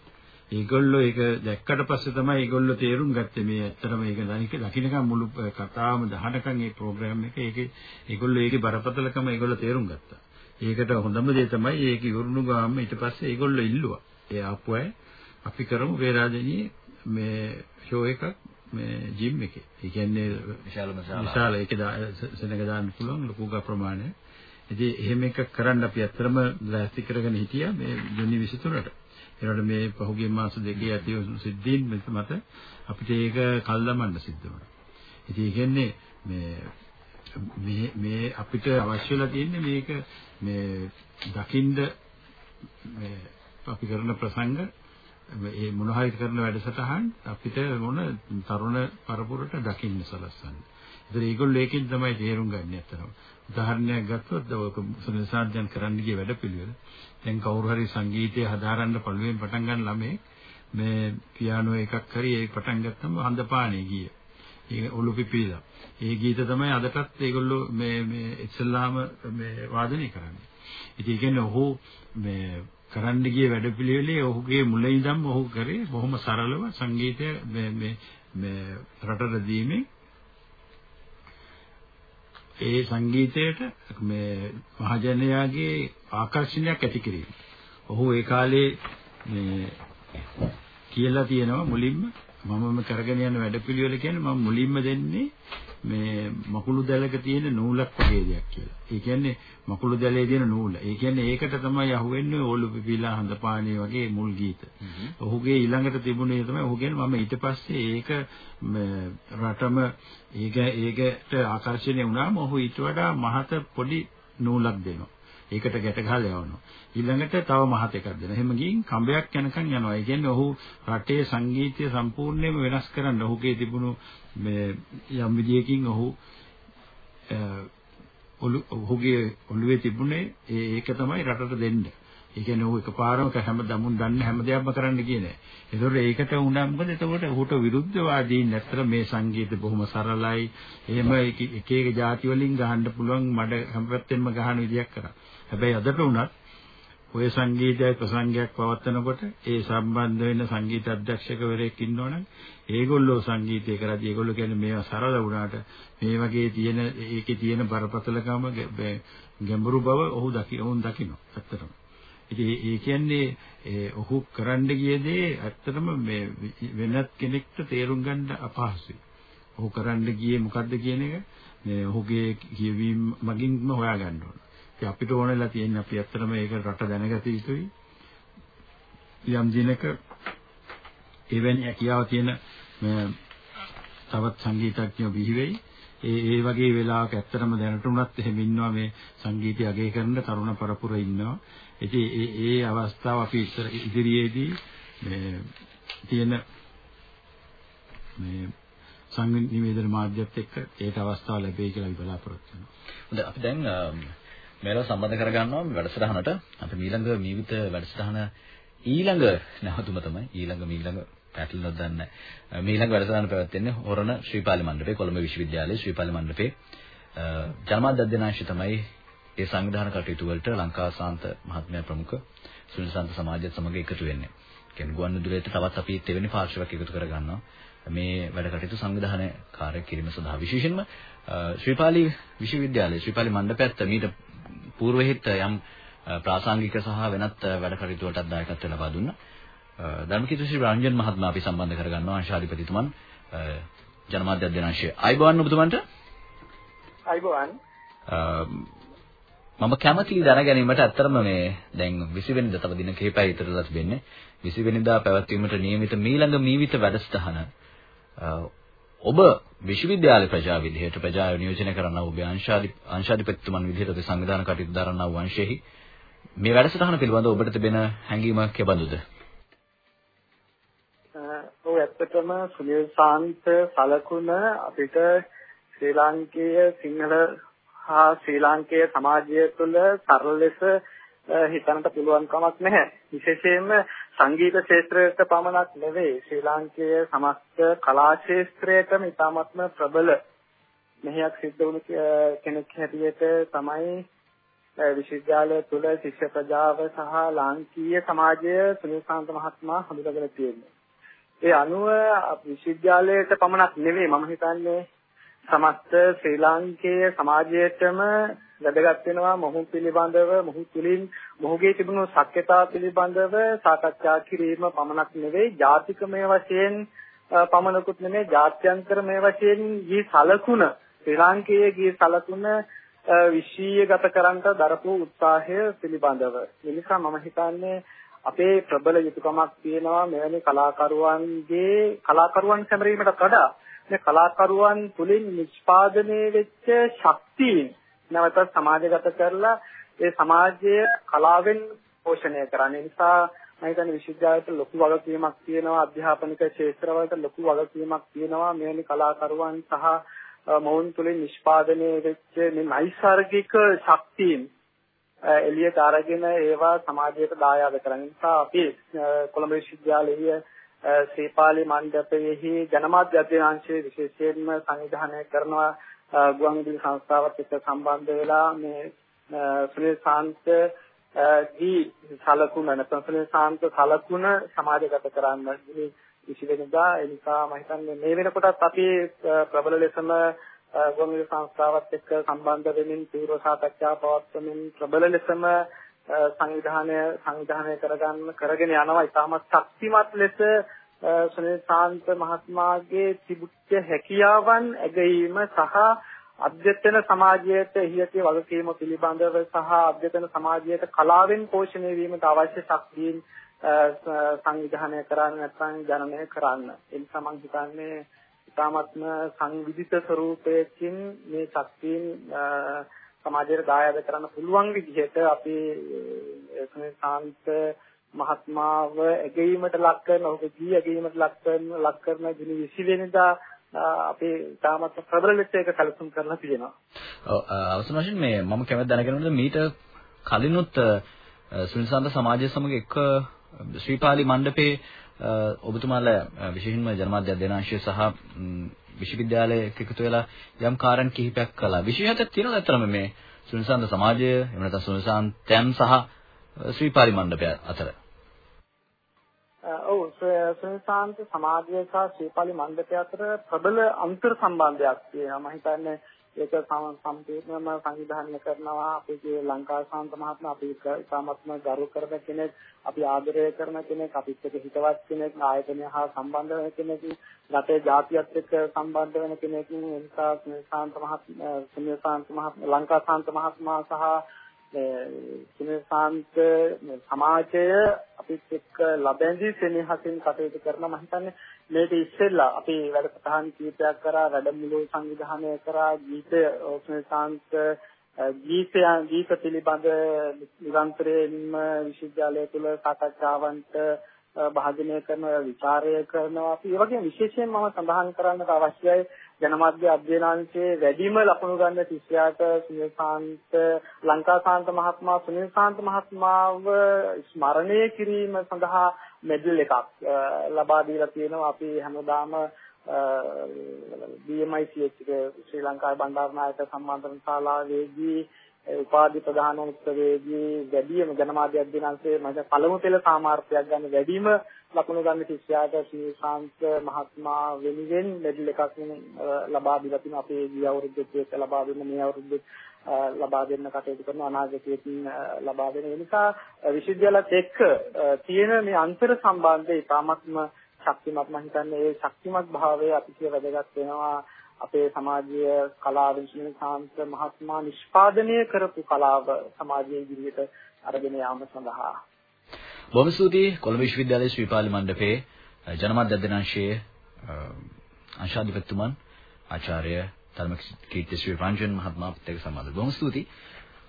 ඒගොල්ලෝ ඒක දැක්කට පස්සේ තමයි ඒගොල්ලෝ තේරුම් ගත්තේ මේ ඇත්තටම ඒක දකින්නකම් මුළු කතාවම දහනකම් ඒ ප්‍රෝග්‍රෑම් එක ඒකේ ඒගොල්ලෝ ඒකේ බරපතලකම ඒගොල්ලෝ තේරුම් ගත්තා. ඒකට හොඳම දේ තමයි ඒක ඉවරුණු ගාම ඊට පස්සේ ඒගොල්ලෝ ඉල්ලුවා. ඒ ආපු අය අපි කරමු වේරාජනී මේ ෂෝ එකක් මේ ජිම් එකේ. ඒ කියන්නේ විශාලම ශාලාව. විශාල ඒකේ සෙනඟ දාන්න පුළුවන් ලොකු ප්‍රමාණය. ඉතින් එහෙම එකක් කරන්න අපි ඇත්තටම ලෑස්ති කරගෙන හිටියා මේ ජුනි 23ට. ඒනකොට මේ පහුගිය මාස දෙකේ ඇති සිද්ධීන් මත අපිට ඒක කල්දමන්න සිද්ධ වුණා. ඉතින් ඒ කියන්නේ මේ මේ මේ අපිට අවශ්‍ය වෙලා තියෙන්නේ මේක මේ දකින්ද මේ අපි කරන ප්‍රසංග මේ මොන හරි කරන වැඩසටහන් අපිට මොන තරුණ පරපුරට දකින්න සලස්සන්නේ. ඒතර ඒගොල්ලෝ ඒකෙන් තමයි තේරුම් ගන්න ඇත්තටම. උදාහරණයක් ගත්තොත් ඔක සුනිසාද්යන් කරන්න ගිය වැඩපිළිවෙල. දැන් කවුරු හරි සංගීතය හදාරන්න පළුවෙන් පටන් ගන්න ළමේ මේ පියානෝ එකක් හරි ඒක පටන් ගත්තම හඳපානේ ගිය. ඒ ඔලු පිපිලා. ඒ ගීත තමයි අදටත් ඒගොල්ලෝ මේ මේ ඉස්සල්ලාම මේ වාදනය කරන්නේ. ඉතින් ඒ කියන්නේ ඔහු මේ කරන්න ගිය වැඩපිළිවෙලේ ඔහුගේ මුල ඉඳන්ම ඔහු කරේ බොහොම සරලව සංගීතය මේ මේ මේ රටට දීමේ ඒ සංගීතයට මේ මහජනයාගේ ආකර්ෂණයක් ඇති කිරීම. ඔහු ඒ කාලේ මේ කියලා තියෙනවා මුලින්ම මම කරගෙන යන වැඩපිළිවෙල කියන්නේ මම මුලින්ම දෙන්නේ මේ මකුළු දැලක තියෙන නූලක් වගේ දෙයක් කියලා. ඒ කියන්නේ මකුළු දැලේ තියෙන නූල. ඒ කියන්නේ ඒකට තමයි අහුවෙන්නේ ඕලු පිපිලා හඳපාණේ වගේ මුල් ගීත. ඔහුගේ ඊළඟට තිබුණේ තමයි ඔහු කියන්නේ මම ඊට පස්සේ ඒක රටම ඒක ඒකට ආකර්ෂණය වුණාම ඔහු ඊට වඩා මහත පොඩි නූලක් දෙනවා. ඒකට ගැට ගහලා යවනවා. ඊළඟට තව මහත් එකක් දෙනවා. එහෙම ගින් කඹයක් යනකම් යනවා. ඒ කියන්නේ ඔහු රටේ සංගීතය සම්පූර්ණයෙන්ම වෙනස් කරන්න ඔහුගේ තිබුණු මේ යම් විදියකින් ඔහු ඔහුගේ ඔළුවේ තිබුණේ ඒක තමයි රටට දෙන්න. ඒ කියන්නේ ඔහු එකපාරම හැම දමුන් දන්න හැම දෙයක්ම කරන්න කියන්නේ. ඒතකොට ඒකට උනා මොකද? එතකොට ඔහුට විරුද්ධවාදීන් ඇත්තට මේ සංගීත බොහොම සරලයි. එහෙම එක එක ಜಾති වලින් ගහන්න පුළුවන් මඩ හැම පැත්තෙම ගහන විදියක් කරා. හැබැයි අදට උනත් ඔය සංගීතය ප්‍රසංගයක් පවත්වනකොට ඒ සම්බන්ධ වෙන සංගීත අධ්‍යක්ෂකවරයෙක් ඉන්නවනම් ඒගොල්ලෝ සංගීතය කරද්දී ඒගොල්ලෝ කියන්නේ මේවා සරල වුණාට මේ වගේ තියෙන ඒකේ තියෙන බරපතලකම ගැඹුරු බව ඔහු දකි ඔවුන් දකිනවා ඇත්තටම. ඉතින් ඒ කියන්නේ ඔහු කරන්න ගිය දේ ඇත්තටම මේ වෙනත් කෙනෙක්ට තේරුම් ගන්න අපහසුයි. ඔහු කරන්න ගියේ මොකද්ද කියන එක මේ ඔහුගේ කියවීම මගින්ම හොයාගන්න ඕන. ඉතින් අපිට ඕනෙලා තියෙන්නේ අපි ඇත්තටම ඒක රට දැනගත යුතුයි. යම් දිනක එවැනි හැකියාව තියෙන තවත් සංගීතඥයෝ බිහි වෙයි. ඒ ඒ වගේ වෙලාවක ඇත්තටම දැනට උනත් එහෙම ඉන්නවා මේ සංගීතය අගය කරන තරුණ පරපුර ඉන්නවා. ඉතින් ඒ ඒ අවස්ථාව අපි ඉස්සර ඉදිරියේදී මේ තියෙන මේ සංගීත නිවේදන මාධ්‍යත් එක්ක ඒට අවස්ථාව ලැබෙයි කියලා අපි බලාපොරොත්තු වෙනවා. හොඳයි අපි දැන් මේව සම්බන්ධ කරගන්නවා වැඩසටහනට. අපි ඊළඟ මීවිත වැඩසටහන ඊළඟ නැවතුම තමයි ඊළඟ ඊළඟ පැටලෙනවද දන්නේ නැහැ. මේ ඊළඟ වැඩසටහන පැවැත්වෙන්නේ හොරණ ශ්‍රීපාලි මණ්ඩපේ කොළඹ විශ්වවිද්‍යාලයේ ශ්‍රීපාලි මණ්ඩපේ ජනමාධ්‍ය අධ්‍යනාංශය තමයි ඒ සංවිධාන කටයුතු වලට ලංකාසාන්ත මහත්මයා ප්‍රමුඛ සුනිල් සාන්ත සමාජයත් සමග එකතු වෙන්නේ. කියන්නේ ගුවන්විදුලියට තවත් අපි තෙවෙනි පාර්ශවයක් එකතු කර ගන්නවා. මේ වැඩ කටයුතු සංවිධානය කාර්ය කිරීම සඳහා විශේෂයෙන්ම ශ්‍රීපාලි විශ්වවිද්‍යාලයේ ශ්‍රීපාලි මණ්ඩපයත් මීට పూర్වෙහිත් යම් ප්‍රාසංගික සහ වෙනත් වැඩ කටයුතු වලටත් දායකත්ව ලබා දුන්නා. ධර්මකීර්ති ශ්‍රී රංජන් මහත්මයා අපි සම්බන්ධ කරගන්නවා අංශාධිපතිතුමන් ජනමාධ්‍ය අධ්‍යනාංශයේ. අයිබෝන් ඔබතුමන්ට. අයිබෝන්. මම කැමතියි දැනගැනීමට ඇත්තරම මේ දැන් 20 වෙනිදා තව දින කිහිපයක් ඉතරලා තිබෙන්නේ 20 වෙනිදා පැවැත්වීමට නියමිත මීළඟ මීවිත වැඩසටහන ඔබ විශ්වවිද්‍යාල ප්‍රජා විදිහට ප්‍රජාව නියෝජනය කරන ඔබ අංශාධිපතිතුමන් විදිහට ඔබ සංවිධාන කටයුතු දරනා වූ අංශයෙහි මේ වැඩසටහන පිළිබඳව ඔබට තිබෙන හැඟීමක් කෙබඳුද? ඔව් ඇත්තටම සුනිල් සාන්ත සලකුණ අපිට ශ්‍රී ලාංකේය සිංහල හා ශ්‍රී ලාංකේය සමාජය තුළ සරල ලෙස හිතන්නට පුළුවන් කමක් නැහැ. විශේෂයෙන්ම සංගීත ක්ෂේත්‍රයට පමණක් නෙවෙයි ශ්‍රී ලාංකේය සමස්ත කලා ක්ෂේත්‍රයටම ඉතාමත්ම ප්‍රබල මෙහෙයක් සිද්ධ වුණු කෙනෙක් හැටියට තමයි විශ්වවිද්‍යාලය තුළ ශිෂ්‍ය ප්‍රජාව සහ ලාංකීය සමාජය සුනිල්කාන්ත මහත්මයා හඳුනාගෙන තියෙනවා. ඒ අනුව විශ්වවිද්‍යාලයට පමණක් නෙවෙයි මම හිතන්නේ සමස්ත ශ්‍රී ලාංකේය සමාජයේටම වැදගත් වෙනවා මොහු පිළිබඳව මොහු තුලින් මොහුගේ තිබුණු සත්‍යතාව පිළිබඳව සාකච්ඡා කිරීම පමණක් නෙවෙයි ජාතිකමය වශයෙන් පමණකුත් නෙමෙයි ජාත්‍යන්තරමය වශයෙන් ගී සලකුණ ශ්‍රී ලාංකේය ගී සලකුණ විශ්ීයගත කරන්නට දරපු උත්සාහය පිළිබඳව. ඒ නිසා මම හිතන්නේ අපේ ප්‍රබල යුතුයකමක් තියෙනවා මෙවැනි කලාකරුවන්ගේ කලාකරුවන් සැමරීමට වඩා මේ කලාකරුවන් තුලින් නිෂ්පාදනය වෙච්ච ශක්තියින් නැවත සමාජගත කරලා ඒ සමාජයේ කලාවෙන් පෝෂණය කරන්න. ඒ නිසා මම හිතන්නේ විශ්වවිද්‍යාලයට ලොකු වගකීමක් තියෙනවා අධ්‍යාපනික ක්ෂේත්‍රවලට ලොකු වගකීමක් තියෙනවා මෙවැනි කලාකරුවන් සහ මොවුන් තුලින් නිෂ්පාදනය වෙච්ච මේ නයිසර්ගික ශක්තියින් එළියට අරගෙන ඒවා සමාජයට දායාද කරන නිසා අපි කොළඹ විශ්වවිද්‍යාලයේ ශ්‍රීපාලි මණ්ඩපයේහි ජනමාධ්‍ය අධ්‍යනාංශයේ විශේෂයෙන්ම සංවිධානය කරනවා ගුවන්විදුලි සංස්ථාවත් එක්ක සම්බන්ධ වෙලා මේ සුනිල් සාන්ත දී සලකුණ නැත්නම් සුනිල් සාන්ත සලකුණ සමාජගත කරන්න විශේෂයෙන්දා ඒ නිසා මම හිතන්නේ මේ වෙනකොටත් අපි ප්‍රබල ලෙසම ගොනුවේ සංස්ථාවත් එක්ක සම්බන්ධ වෙමින් තීව්‍ර සාකච්ඡා පවත්වමින් ප්‍රබල ලෙසම සංවිධානය සංවිධානය කරගන්න කරගෙන යනවා. ඉතාමත් ශක්තිමත් ලෙස සුනිල් ශාන්ත මහත්මයාගේ තිබුච්ච හැකියාවන් ඇගීම සහ අධ්‍යතන සමාජයට එහියටි වගකීම පිළිබඳව සහ අධ්‍යතන සමාජයට කලාවෙන් පෝෂණය වීමට අවශ්‍ය ශක්තියින් සංවිධානය කරන්න නැත්නම් ජනනය කරන්න. ඒ නිසා මම හිතන්නේ ඉතාමත්ම සංවිධිත ස්වරූපයකින් මේ ශක්තියින් සමාජයට දායාද කරන්න පුළුවන් විදිහට අපි සාන්ත මහත්මාව ඇගීමට ලක් කරන ඔහුගේ ජී ඇගීමට ලක් කරන ලක් කරන දින 20 වෙනිදා අපි තාමත් ප්‍රබල ලෙස ඒක සැලසුම් කරලා තියෙනවා. ඔව් අවසන් වශයෙන් මේ මම කැමති දැනගන්න මීට කලිනුත් සුනිසාන්ත සමාජය සමග එක්ක ශ්‍රීපාලි මණ්ඩපේ ඔබතුමාලා විශේෂයෙන්ම ජනමාධ්‍ය අධ්‍යනාංශය සහ විශ්වවිද්‍යාලයක එකතු වෙලා යම් කාරණා කිහිපයක් කළා. විශේෂයක් තියෙනවා අතරම මේ සුනිසාන්ත සමාජය එහෙම නැත්නම් සුනිසාන්තයන් සහ ශ්‍රීපාලි මණ්ඩපය අතර. ඔව් සුනිසාන්ත සමාජය සහ ශ්‍රීපාලි මණ්ඩපය අතර ප්‍රබල අන්තර් සම්බන්ධයක් තියෙනවා. මම හිතන්නේ ඒක සම්පූර්ණයෙන්ම සංවිධානය කරනවා. අපේ ලංකා ශාන්ත මහත්මයා අපි ඉතාමත්ම ගරු කරන කෙනෙක්. අපි ආදරය කරන කෙනෙක්. අපිත් එක්ක හිතවත් කෙනෙක්. ආයතනය හා සම්බන්ධ වෙන කෙනෙක්. රටේ ජාතියත් එක්ක සම්බන්ධ වෙන කෙනෙක්. ඒ නිසා ශාන්ත මහත්මයා සුනිල් ශාන්ත මහත්මයා ලංකා ශාන්ත මහත්මයා සහ සුනිල් ශාන්ත සමාජය අපිත් එක්ක ලබැඳි සෙනෙහසින් කටයුතු කරන මම හිතන්නේ මේක ඉස්සෙල්ලා අපි වැඩසටහන් කීපයක් කරා වැඩමුළු සංවිධානය කරා ගීත ඔස්මේසාන්ත ගීතයන් ගීත පිළිබඳ නිරන්තරයෙන්ම විශ්වවිද්‍යාලය තුළ සාකච්ඡාවන්ට භාජනය කරන විචාරය කරනවා. අපි ඒ වගේම විශේෂයෙන් මම සඳහන් කරන්නට අවශ්‍යයි ජනමාධ්‍ය අධ්‍යයනාංශයේ වැඩිම ලකුණු ගන්න ශිෂ්‍යයාට සුනිල්කාන්ත ලංකාකාන්ත මහත්මයා සුනිල්කාන්ත මහත්මාව ස්මරණය කිරීම සඳහා මෙඩල් එකක් ලබා දීලා තියෙනවා. අපි හැමදාම BMICH එක ශ්‍රී ලංකාවේ බණ්ඩාරනායක සම්මානතන ශාලාවේදී උපාධි ප්‍රදාන උත්සවයේදී වැඩිම ජනමාධ්‍ය අධ්‍යයනාංශයේ මම පළමු පෙළ සාමාර්ථයක් ගන්න වැඩිම ලකුණු ගන්න ශිෂ්‍යයාට ශ්‍රී ශාන්ත මහත්මයා වෙනුවෙන් මෙඩල් එකක් ලබා දීලා තිනවා අපේ ගිය අවුරුද්දේ ඒක ලබා දෙන්න මේ අවුරුද්දේ ලබා දෙන්න කටයුතු කරන අනාගතයේදී ලබා දෙන. නිසා විශ්වවිද්‍යාලත් එක්ක තියෙන මේ අන්තර් සම්බන්ධය ඉතාමත්ම ශක්තිමත්. මම හිතන්නේ ඒ ශක්තිමත් භාවය අපිට වැදගත් වෙනවා. අපේ සමාජීය කලාව විශ්වවිද්‍යාල මහත්මයා නිෂ්පාදනය කරපු කලාව සමාජයේ ඉදිරියට අරගෙන යාම සඳහා. බොහොම ස්තුතියි කොළඹ විශ්වවිද්‍යාලයේ ශ්‍රීපාලි මණ්ඩපයේ ජනමාධ්‍ය අධ්‍යනාංශයේ අංශාධිපතිතුමන් ආචාර්ය ධර්මකීර්ති ශ්‍රී රංජන් මහත්මයාත් එක්ක සම්බන්ධ. බොහොම ස්තුතියි.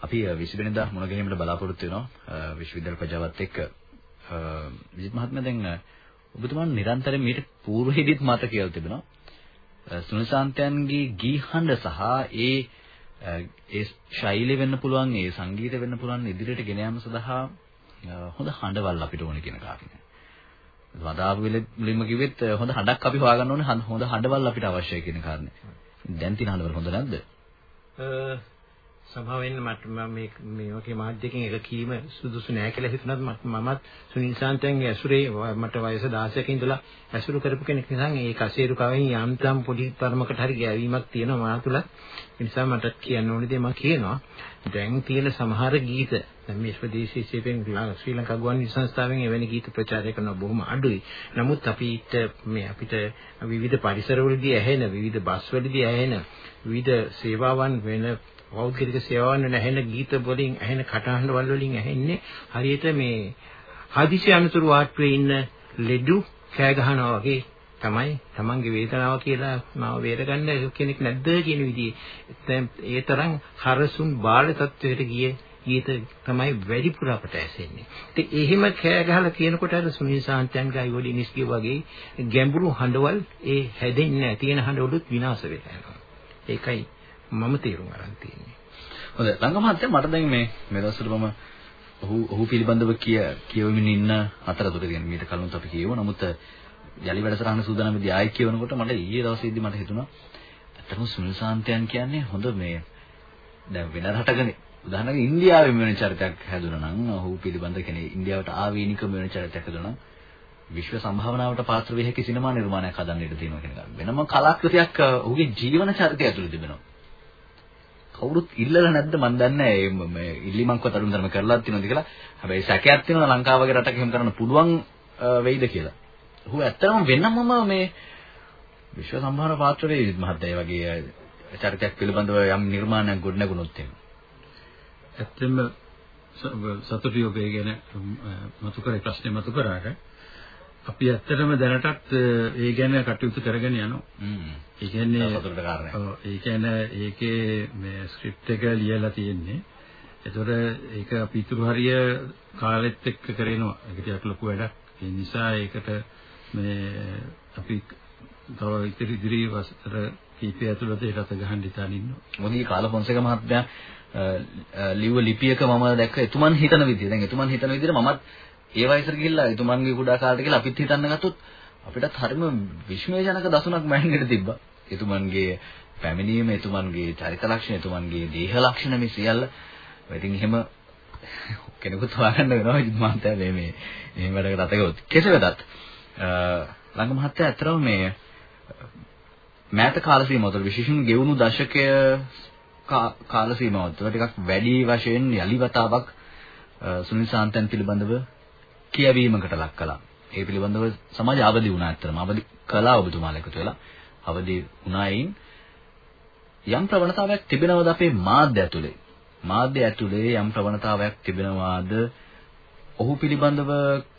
අපි 20 වෙනිදා මුණ ගැනීමට බලාපොරොත්තු වෙනවා විශ්වවිද්‍යාල ප්‍රජාවත් එක්ක. විජිත් මහත්මයා දැන් ඔබතුමන් නිරන්තරයෙන් මීට పూర్වෙදිත් මත කියලා තිබෙනවා. සුනිසාන්තයන්ගේ ගී හඬ සහ ඒ ඒ ශෛලිය වෙන්න පුළුවන් ඒ සංගීතය වෙන්න පුළුවන් ඉදිරියට ගෙන යාම සඳහා හොඳ හඬවල් අපිට ඕනේ කියන කාරණය. වදාපු වෙලෙම කිව්වෙත් හොඳ හඬක් අපි හොයාගන්න ඕනේ හොඳ හඬවල් අපිට අවශ්‍යයි කියන කාරණේ. දැන් තියෙන හඬවල් හොඳ නැද්ද? සභාව වෙන්න මට මම මේ මේ වගේ මාධ්‍යකින් එක කීම සුදුසු නෑ කියලා හිතුණත් මමත් සුනිල් ශාන්තයන්ගේ ඇසුරේ මට වයස 16ක ඉඳලා ඇසුරු කරපු කෙනෙක් නිසා ඒ කසේරු කවෙන් යම්තම් පොඩි තරමකට හරි ගෑවීමක් තියෙනවා මා තුල. ඒ නිසා මට කියන්න ඕනේ දේ මම කියනවා. දැන් තියෙන සමහර ගීත දැන් මේ ස්වදේශී සේවයෙන් ශ්‍රී ලංකා ගුවන්විදුලි සංස්ථාවෙන් එවැනි ගීත ප්‍රචාරය කරන බොහොම අඩුයි. නමුත් අපිට මේ අපිට විවිධ පරිසරවලදී ඇහෙන විවිධ බස්වලදී ඇහෙන විවිධ සේවාවන් වෙන පෞද්ගලික සේවාවන් නැහෙන ගීත වලින් ඇහෙන කටහඬවල් වලින් ඇහෙන්නේ හරියට මේ හදිසි අනුතුරු වාට්ටුවේ ඉන්න ලෙඩු කෑ ගහනවා වගේ තමයි තමන්ගේ වේදනාව කියලා මාව වේරගන්න කෙනෙක් නැද්ද කියන විදිහේ දැන් ඒ තරම් හරසුන් බාල තත්වයට ගිය ගීත තමයි වැඩිපුර අපට ඇසෙන්නේ. ඉතින් එහෙම කෑ ගහලා කියනකොට අර සුනිල් සාන්තයන්ගේ අයෝලි නිස්කිය වගේ ගැඹුරු හඬවල් ඒ හැදෙන්නේ නැහැ. තියෙන හඬවලුත් විනාශ වෙලා යනවා. ඒකයි මම තීරුම් අරන් තියෙන්නේ. හොඳයි. ළඟ මහත්තයා මට දැන් මේ මේ දවස්වල මම ඔහු ඔහු පිළිබඳව කිය කියවමින් ඉන්න අතරතුර කියන්නේ මීට කලින් අපි කියව. නමුත් යලි වැඩසටහන සූදානම් වෙදී ආයෙ කියවනකොට මට ඊයේ දවසේදී මට හිතුණා ඇත්තටම සුනිල් සාන්තයන් කියන්නේ හොඳ මේ දැන් වෙන රටකනේ උදාහරණයක් ඉන්දියාවේ මෙවැනි චරිතයක් හැදුනා නම් ඔහු පිළිබඳ කෙනෙක් ඉන්දියාවට ආවේනික මෙවැනි චරිතයක් හැදුනා නම් විශ්ව සම්භාවනාවට පාත්‍ර වෙ හැකි සිනමා නිර්මාණයක් හදන්න ඉඩ තියෙනවා කියන එක. වෙනම කලාකෘතියක් ඔහුගේ ජීවන චරිතය ඇතුළේ තිබෙනවා. කවුරුත් ඉල්ලලා නැද්ද මන් දන්නේ නැහැ මේ ඉල්ලීමක්වත් අඳුන් ධර්ම කරලා තියෙනවද කියලා. හැබැයි සැකයක් තියෙනවා ලංකාව වගේ රටක එහෙම කරන්න පුළුවන් වෙයිද කියලා. ඔහු ඇත්තටම වෙනමම මේ විශ්ව සම්භාවන පාත්‍ර වෙයි මහත්තයා වගේ චරිතයක් පිළිබඳව යම් නිර්මාණයක් ගොඩනගුණොත් එහෙම. ඇත්තම සතුටු යෝගය ගැන මතු කරේ ප්‍රශ්නේ මතු කරාට අපි ඇත්තටම දැනටත් ඒ ගැන කටයුතු කරගෙන යනවා. ඒ කියන්නේ ඒ කියන්නේ ඒකේ මේ ස්ක්‍රිප්ට් එක ලියලා තියෙන්නේ. ඒතොර ඒක අපි ඉතුරු හරිය කාලෙත් එක්ක කරේනවා. ඒක ටිකක් ලොකු වැඩක්. ඒ නිසා ඒකට මේ අපි තව ඉතිරි ඉදිරි වසර කීපය ඇතුළත ඒකට ගහන්න ඉතාලින් ඉන්නවා. මොදී කාල පොන්සේක මහත්මයා ලිව්ව ලිපියක මම දැක්ක එතුමන් හිතන විදිහ. දැන් එතුමන් හිතන විදිහට මමත් ඒ වයසට ගිහිල්ලා එතුමන්ගේ කුඩා කාලේට ගිහිල්ලා අපිත් හිතන්න ගත්තොත් අපිටත් හරිම විශ්මයජනක දසුණක් මැන්නට තිබ්බා. එතුමන්ගේ පැමිණීම, එතුමන්ගේ චරිත ලක්ෂණ, එතුමන්ගේ දේහ ලක්ෂණ මේ සියල්ල. ඉතින් එහෙම කෙනෙකුත් හොයාගන්න වෙනවා මහත්තයා මේ මේ මේ වැඩකට අතගොත්. කෙසේ වෙතත් ළඟ මහත්තයා ඇත්තටම මේ මෑත කාල සීමාව තුළ විශේෂයෙන් ගෙවුණු දශකය කාල සීමාව තුළ ටිකක් වැඩි වශයෙන් යලි වතාවක් සුනිල් සාන්තන් පිළිබඳව කියවීමකට ලක් කළා. ඒ පිළිබඳව සමාජ අවදි වුණා ඇත්තටම. අවදි කළා ඔබතුමාලා එකතු වෙලා. අවදි වුණායින් යම් ප්‍රවණතාවයක් තිබෙනවද අපේ මාධ්‍ය ඇතුලේ? මාධ්‍ය ඇතුලේ යම් ප්‍රවණතාවයක් තිබෙනවාද ඔහු පිළිබඳව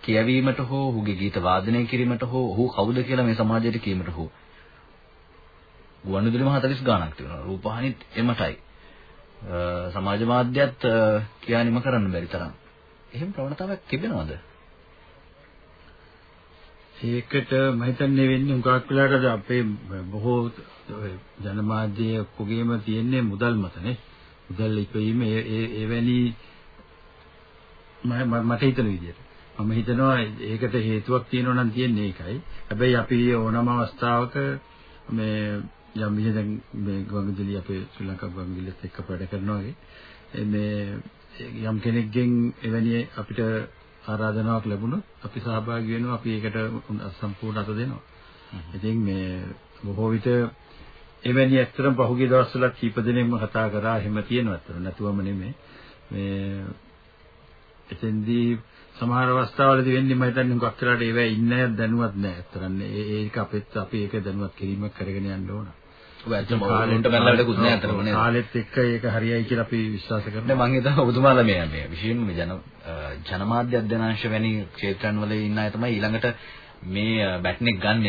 කියවීමට හෝ ඔහුගේ ගීත වාදනය කිරීමට හෝ ඔහු කවුද කියලා මේ සමාජයට කීමට හෝ ගුවන්විදුලිම 40 ගාණක් තියෙනවා රූපවාහිනිත් එමටයි සමාජ මාධ්‍යත් කියානිම කරන්න බැරි තරම් එහෙම ප්‍රවණතාවයක් තිබෙනවද ඒකට මම හිතන්නේ වෙන්නේ හුඟක් වෙලාට අපේ බොහෝ ජනමාධ්‍ය ඔක්කොගේම තියෙන්නේ මුදල් මතනේ මුදල් ඉපීම ඒ එවැනි මට හිතන විදිහට. මම හිතනවා ඒකට හේතුවක් තියෙනවා නම් තියෙන්නේ ඒකයි. හැබැයි අපි ඕනම අවස්ථාවක මේ යම් විදිහකින් මේ ගංගුදලි අපේ ශ්‍රී ලංකා ගංගුදලිත් එක්ක වැඩ කරනවා වගේ. මේ යම් කෙනෙක්ගෙන් එවැනි අපිට ආරාධනාවක් ලැබුණොත් අපි සහභාගී වෙනවා අපි ඒකට සම්පූර්ණ අත දෙනවා. ඉතින් මේ බොහෝ විට එවැනි ඇත්තටම පහුගිය දවස්වල කීප දෙනෙක්ම කතා කරා එහෙම තියෙනවා ඇත්තට නැතුවම නෙමෙයි. මේ එතෙන්දී සමහර අවස්ථාවලදී වෙන්නේ මම හිතන්නේ හුඟක් වෙලාට ඒවැ ඉන්නේ දැනුවත් නැහැ. ඇත්තටම ඒක අපිත් අපි ඒක දැනුවත් කිරීමක් කරගෙන යන්න ඕන. ඇත්තම උන්ට බැලලා වැඩකුත් නැහැ අතරම නේද? කාලෙත් එක්ක ඒක හරියයි කියලා අපි විශ්වාස කරනවා. නෑ මම හිතනවා ඔබතුමාලා මේ මේ විශේෂයෙන්ම ජන ජනමාධ්‍ය අධ්‍යනාංශ වැනි ක්ෂේත්‍රයන් වල ඉන්න අය තමයි ඊළඟට මේ බැට්නෙක් ගන්න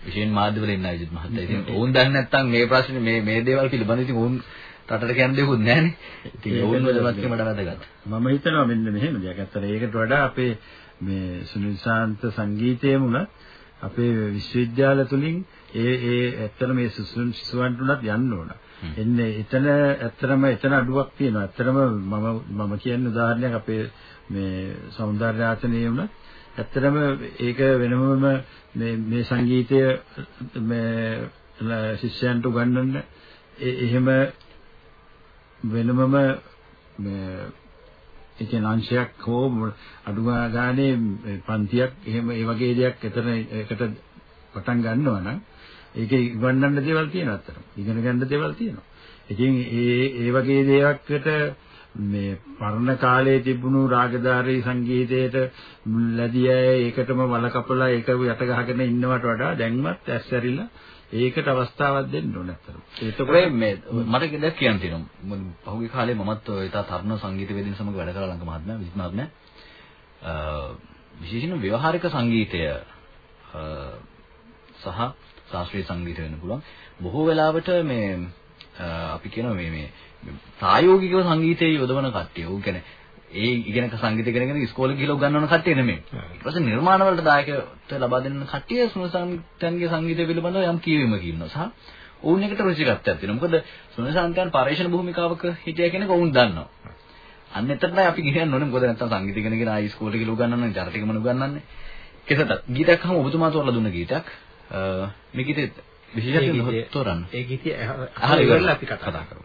විශේෂයෙන් මාධ්‍යවල ඉන්න අය මහත්තයා. ඉතින් ඕන් දන්නේ නැත්නම් මේ ප්‍රශ්නේ මේ මේ දේවල් පිළිබඳව ඉතින් ඕන් රටට කියන්න දෙයක් නැහැනේ. ඉතින් ඕන් වලවත් වීමට වැදගත්. මම හිතනවා මෙන්න මෙහෙම දෙයක්. අත්තර ඒකට වඩා අපේ මේ සුනිල් ශාන්ත සංගීතයේම අපේ විශ්වවිද්‍යාල තුලින් ඒ ඒ ඇත්තට මේ සිසුන්ට උනත් යන්න ඕන. එන්නේ එතන ඇත්තටම එතන අඩුවක් තියෙනවා. ඇත්තටම මම මම කියන උදාහරණයක් අපේ මේ సౌందර්ය ආසනයේ උනත් ඇත්තටම ඒක වෙනමම මේ මේ සංගීතය මේ ශිෂ්‍යයන්ට උගන්වන්න එහෙම වෙනමම මේ කියන්නේ අංශයක් හෝ අඩුම ගානේ පන්තියක් එහෙම ඒ වගේ දෙයක් එතන එකට පටන් ගන්නවා නම් ඒකේ ඉවන්නන්න දේවල් තියෙනවා අතන. ඉගෙන ගන්න දේවල් තියෙනවා. ඉතින් ඒ ඒ වගේ දේවල්කට මේ පරණ කාලයේ තිබුණු රාගධාරී සංගීතයට ලැබිය ඒකටම වල කපලා ඒක යට ගහගෙන ඉන්නවට වඩා දැන්වත් ඇස්සරිලා ඒකට අවස්ථාවක් දෙන්න ඕන අතර. ඒතකොට මේ මට දෙයක් කියන්න තියෙනවා. පහුගිය කාලේ මමත් ඒ තරුණ සංගීතවේදීන් සමග වැඩ කරලා ලංක මහත්මයා විජිත් මහත්මයා විශේෂයෙන්ම ව්‍යවහාරික සංගීතය සහ ශාස්ත්‍රීය සංගීතය වෙන්න පුළුවන්. බොහෝ වෙලාවට මේ අපි කියනවා මේ මේ ප්‍රායෝගිකව සංගීතයේ යොදවන කට්ටිය. ਉਹ කියන්නේ ඒ ඉගෙනක සංගීත ඉගෙනගෙන ඉස්කෝලේ ගිහලා උගන්වන කට්ටිය නෙමෙයි. ඊට පස්සේ නිර්මාණ වලට දායකත්වය ලබා දෙන කට්ටිය සුනිල් සාන්තයන්ගේ සංගීතය පිළිබඳව යම් කියවීමක් ඉන්නවා. සහ ඔවුන් එකට රුචිකත්වයක් තියෙනවා. මොකද සුනිල් සාන්තයන් පරිශන භූමිකාවක හිටිය කෙනෙක් ඔවුන් දන්නවා. අන්න එතනයි අපි කියන්න ඕනේ. මොකද නැත්තම් සංගීත ඉගෙනගෙන ආයි ඉස්කෝලේ ගිහලා උගන්වන්නේ ජරටිකම උගන්වන්නේ. කෙසේද? ගීතයක් අහම ඔබතුමා තෝරලා දුන්න ගීතයක්. මේ ගීතේ විශේෂයෙන් තෝරන්න. ඒ ගීතය අහලා ඉවරලා අපි කතා කරමු.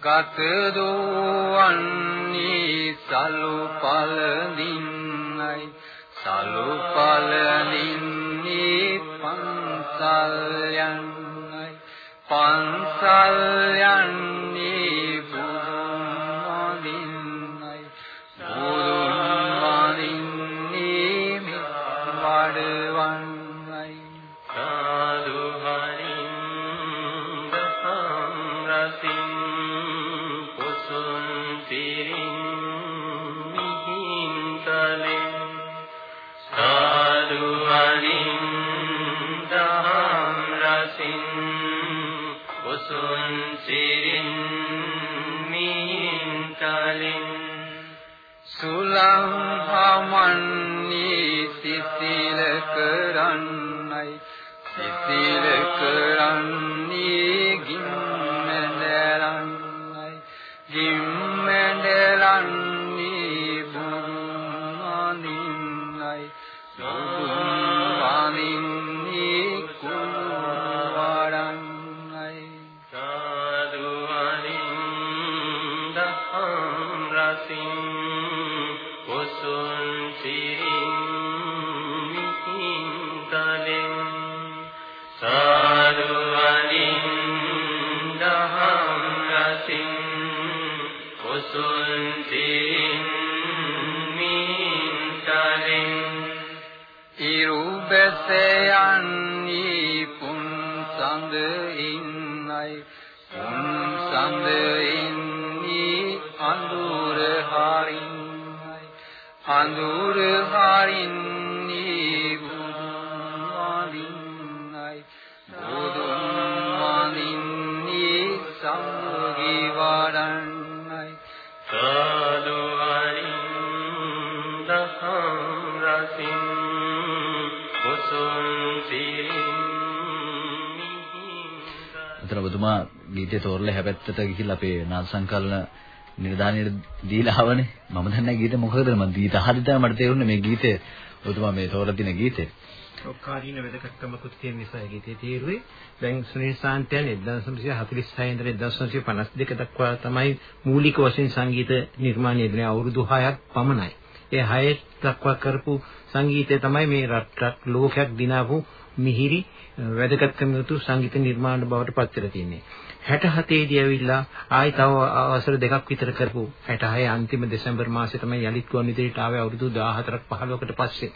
ගත දෝවන්නේ සලු පල දින්නයි සලුපල නින්නේ පන්සල් යන්නයි. පන්සල් සුලං සඳ ඉන්නයි පුන් සඳ ඉන්නේ අඳුර හරින්නයි. අඳුර හරින්නේ ඔබතුමා ගීතේ තෝරලා හැපැත්තට ගිහිල්ලා අපේ නාද සංකලන නිර්දානයේ දීලා ආවනේ. මම දන්නේ ගීතේ මොකද මම ගීත අහලා තමයි මට තේරුනේ මේ ගීතේ ඔබතුමා මේ තෝරලා තියෙන ගීතේ. ඔක්කාරීන වැදගත්කමකුත් තියෙන නිසා ඒ ගීතේ තීරුවේ දැන් සුනිල් සාන්තයන් 1946 ඉඳලා 1952 දක්වා තමයි මූලික වශයෙන් සංගීත නිර්මාණය දෙන අවුරුදු 6ක් පමණයි. ඒ 6 දක්වා කරපු සංගීතය තමයි මේ රටක් ලෝකයක් දිනාපු මිහිරි වැදගත්කම යුතු සංගීත නිර්මාණ බවට පත් වෙලා තියෙන්නේ. 67 දී ඇවිල්ලා ආයි තව අවසර දෙකක් විතර කරපු 66 අන්තිම දෙසැම්බර් මාසේ තමයි යලිත් ගුවන් විදුලියට ආවේ අවුරුදු 14ක් 15කට පස්සේ.